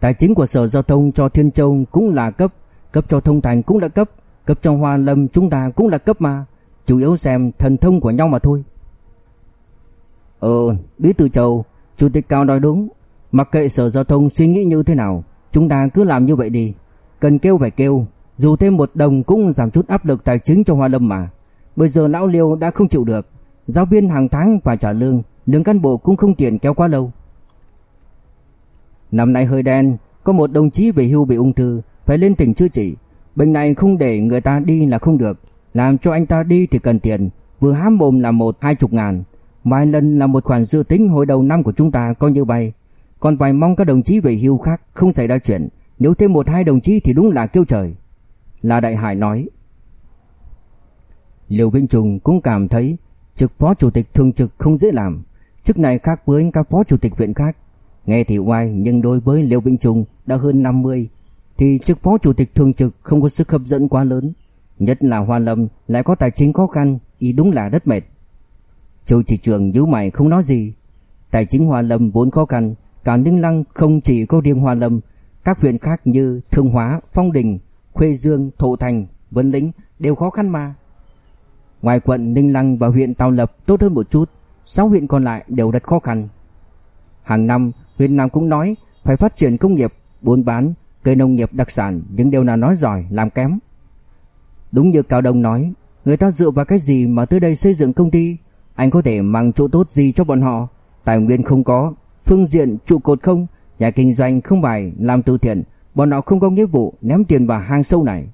Tài chính của Sở Giao thông cho Thiên Châu cũng là cấp Cấp cho Thông Thành cũng là cấp Cấp cho Hoa Lâm chúng ta cũng là cấp mà. Chủ yếu xem thần thông của nhau mà thôi. Ờ, Bí Tử Châu Chủ tịch Cao nói đúng. Mặc kệ Sở Giao thông suy nghĩ như thế nào, Chúng ta cứ làm như vậy đi. Cần kêu phải kêu, Dù thêm một đồng cũng giảm chút áp lực tài chính cho Hoa Lâm mà. Bây giờ lão liêu đã không chịu được, Giáo viên hàng tháng phải trả lương Lương cán bộ cũng không tiền kéo quá lâu. Năm nay hơi đen, Có một đồng chí về hưu bị ung thư, Phải lên tỉnh chữa trị. Bệnh này không để người ta đi là không được, Làm cho anh ta đi thì cần tiền, Vừa hám mồm là một, hai chục ngàn. Vài lần là một khoản dự tính hồi đầu năm của chúng ta coi như bay. Còn vài mong các đồng chí về hưu khác, không xảy ra chuyện. Nếu thêm một hai đồng chí thì đúng là kêu trời. Là Đại Hải nói. Liêu Vĩnh Trùng cũng cảm thấy Trực phó chủ tịch thường trực không dễ làm. Chức này khác với các phó chủ tịch viện khác. Nghe thì oai, nhưng đối với Liêu Vĩnh Trùng đã hơn 50 Thì chức phó chủ tịch thường trực không có sức hấp dẫn quá lớn. Nhất là Hoa Lâm lại có tài chính khó khăn, Ý đúng là rất mệt. Châu chỉ trường nhíu mày không nói gì. Tài chính Hoa Lâm vốn khó khăn Cả Ninh Lăng không chỉ có riêng Hoa Lâm Các huyện khác như Thương Hóa, Phong Đình, Khuê Dương, Thổ Thành, Vân Lĩnh đều khó khăn mà. Ngoài quận Ninh Lăng và huyện Tào Lập tốt hơn một chút Sáu huyện còn lại đều rất khó khăn. Hàng năm huyện nào cũng nói Phải phát triển công nghiệp, buôn bán Cây nông nghiệp đặc sản Nhưng đều là nói giỏi, làm kém. Đúng như Cao Đông nói Người ta dựa vào cái gì mà tới đây xây dựng công ty? Anh có thể mang chỗ tốt gì cho bọn họ? Tài nguyên không có Phương diện trụ cột không? Nhà kinh doanh không phải làm từ thiện, Bọn họ không có nghĩa vụ ném tiền vào hang sâu này.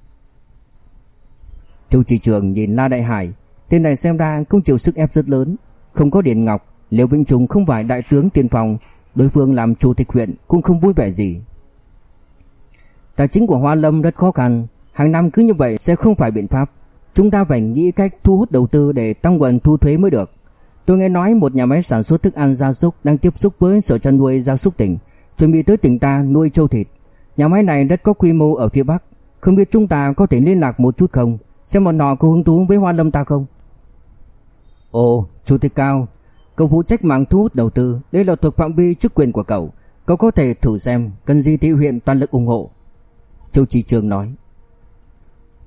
Châu Chỉ Trường nhìn La Đại Hải, Tên này xem ra cũng chịu sức ép rất lớn. Không có Điền Ngọc, Liễu Vĩnh Trung không phải đại tướng tiền phòng, Đối phương làm chủ tịch huyện cũng không vui vẻ gì. Tài chính của Hoa Lâm rất khó khăn, Hàng năm cứ như vậy sẽ không phải biện pháp. Chúng ta phải nghĩ cách thu hút đầu tư để tăng nguồn thu thuế mới được. Tôi nghe nói một nhà máy sản xuất thức ăn gia súc đang tiếp xúc với sở chăn nuôi gia súc tỉnh Chuẩn bị tới tỉnh ta nuôi trâu thịt. Nhà máy này rất có quy mô ở phía Bắc. Không biết chúng ta có thể liên lạc một chút không? Xem bọn họ có hứng thú với Hoa Lâm ta không? Ồ, Chủ tịch Cao Cậu phụ trách mạng thu hút đầu tư. Đây là thuộc phạm vi chức quyền của cậu. Cậu có thể thử xem Cần gì thì huyện toàn lực ủng hộ. Châu trì Trường nói.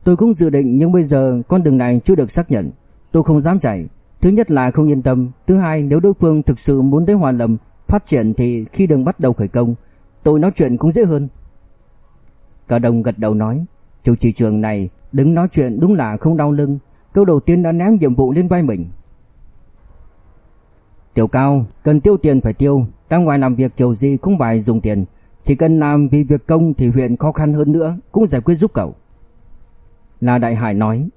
Tôi cũng dự định nhưng bây giờ con đường này chưa được xác nhận. Tôi không dám chạy. Thứ nhất là không yên tâm. Thứ hai nếu đối phương thực sự muốn tới Hoa Lâm Phát triển thì khi đường bắt đầu khởi công Tôi nói chuyện cũng dễ hơn. Cao Đông gật đầu nói chủ trì Trường này đứng nói chuyện đúng là không đau lưng. Câu đầu tiên đã ném nhiệm vụ lên vai mình. Tiểu Cao, cần tiêu tiền phải tiêu, ra ngoài làm việc kiểu gì cũng phải dùng tiền, chỉ cần làm vì việc công thì huyện khó khăn hơn nữa cũng giải quyết giúp cậu. là Đại Hải nói.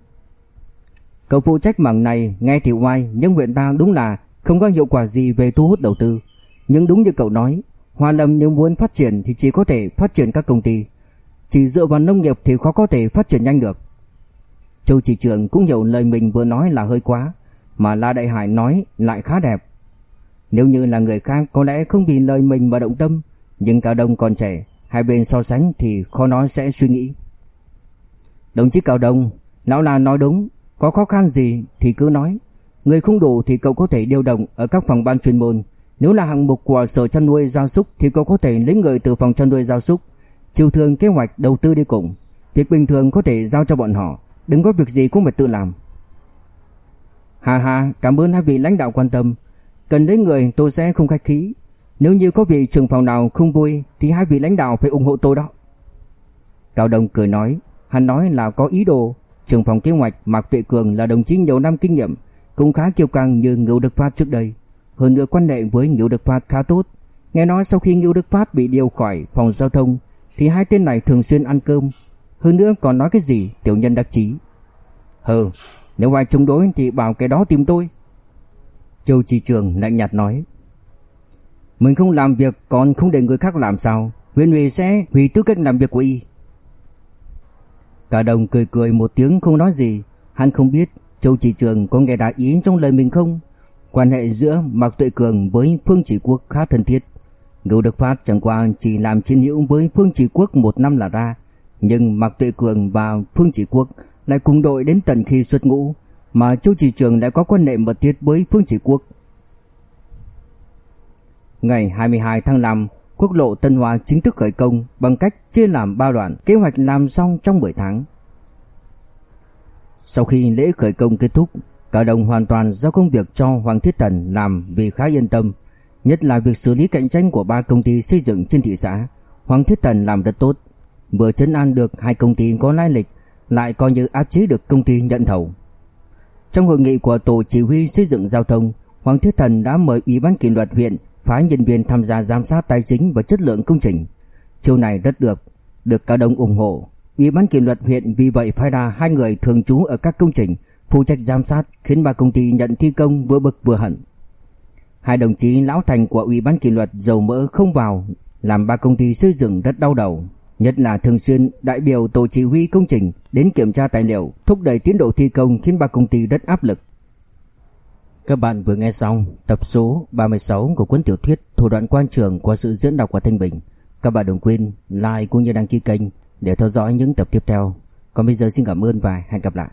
Cậu phụ trách mảng này nghe thì oai nhưng huyện ta đúng là không có hiệu quả gì về thu hút đầu tư. Nhưng đúng như cậu nói, Hoa Lâm nếu muốn phát triển thì chỉ có thể phát triển các công ty. Chỉ dựa vào nông nghiệp thì khó có thể phát triển nhanh được. Châu Chỉ Trường cũng hiểu lời mình vừa nói là hơi quá, mà La Đại Hải nói lại khá đẹp. Nếu như là người khác có lẽ không vì lời mình mà động tâm, nhưng Cao Đông còn trẻ, hai bên so sánh thì khó nói sẽ suy nghĩ. Đồng chí Cao Đông, lão la nói đúng, có khó khăn gì thì cứ nói. Người không đủ thì cậu có thể điều động ở các phòng ban chuyên môn. Nếu là hạng mục của sở chăn nuôi gia súc thì cậu có thể lấy người từ phòng chăn nuôi gia súc, chiều thường kế hoạch đầu tư đi cùng. Việc bình thường có thể giao cho bọn họ, đừng có việc gì cũng phải tự làm. Hà hà, cảm ơn hai vị lãnh đạo quan tâm. Cần lấy người tôi sẽ không khách khí Nếu như có vị trưởng phòng nào không vui Thì hai vị lãnh đạo phải ủng hộ tôi đó Cao Đông cười nói Hắn nói là có ý đồ Trưởng phòng kế hoạch Mạc Tuệ Cường là đồng chí nhiều năm kinh nghiệm, Cũng khá kiêu căng như Ngưu Đức Phát trước đây. Hơn nữa quan hệ với Ngưu Đức Phát khá tốt. Nghe nói sau khi Ngưu Đức Phát bị điều khỏi phòng giao thông, Thì hai tên này thường xuyên ăn cơm. Hơn nữa còn nói cái gì, Tiểu nhân đặc trí Hừ, Nếu ai chống đối thì bảo cái đó tìm tôi. Châu Chi Trường lạnh nhạt nói. Mình không làm việc, còn không để người khác làm sao. Huyện ủy sẽ hủy tư cách làm việc của y. Cả đồng cười cười một tiếng không nói gì. Hắn không biết Châu Chỉ Trường có nghe đã ý trong lời mình không? Quan hệ giữa Mạc Tuệ Cường với Phương Chỉ Quốc khá thân thiết. Ngưu Đức Phát chẳng qua chỉ làm chiến hữu với Phương Chỉ Quốc một năm là ra. Nhưng Mạc Tuệ Cường và Phương Chỉ Quốc lại cùng đội đến tận khi xuất ngũ, mà Châu Chỉ Trường lại có quan hệ mật thiết với Phương Chỉ Quốc. Ngày 22 tháng 5, quốc lộ Tân Hoa chính thức khởi công bằng cách chia làm ba đoạn, kế hoạch làm xong trong 10 tháng. Sau khi lễ khởi công kết thúc, cả đồng hoàn toàn giao công việc cho Hoàng Thiết Thần làm vì khá yên tâm, nhất là việc xử lý cạnh tranh của ba công ty xây dựng trên thị xã. Hoàng Thiết Thần làm rất tốt, vừa chấn an được hai công ty có lai lịch, lại coi như áp chế được công ty nhận thầu. Trong hội nghị của tổ chỉ huy xây dựng giao thông, Hoàng Thiết Thần đã mời Ủy ban kỷ luật huyện phái nhân viên tham gia giám sát tài chính và chất lượng công trình. Chiều này rất được, được cả đồng ủng hộ. Ủy ban kỷ luật huyện vì vậy phái ra hai người thường trú ở các công trình, phụ trách giám sát khiến ba công ty nhận thi công vừa bực vừa hận. Hai đồng chí lão thành của Ủy ban kỷ luật dầu mỡ không vào, làm ba công ty xây dựng rất đau đầu. Nhất là thường xuyên đại biểu tổ chỉ huy công trình đến kiểm tra tài liệu, thúc đẩy tiến độ thi công khiến ba công ty rất áp lực. Các bạn vừa nghe xong tập số 36 của cuốn tiểu thuyết Thủ đoạn quan trường qua sự diễn đọc của Thanh Bình. Các bạn đừng quên like cũng như đăng ký kênh để theo dõi những tập tiếp theo. Còn bây giờ xin cảm ơn và hẹn gặp lại.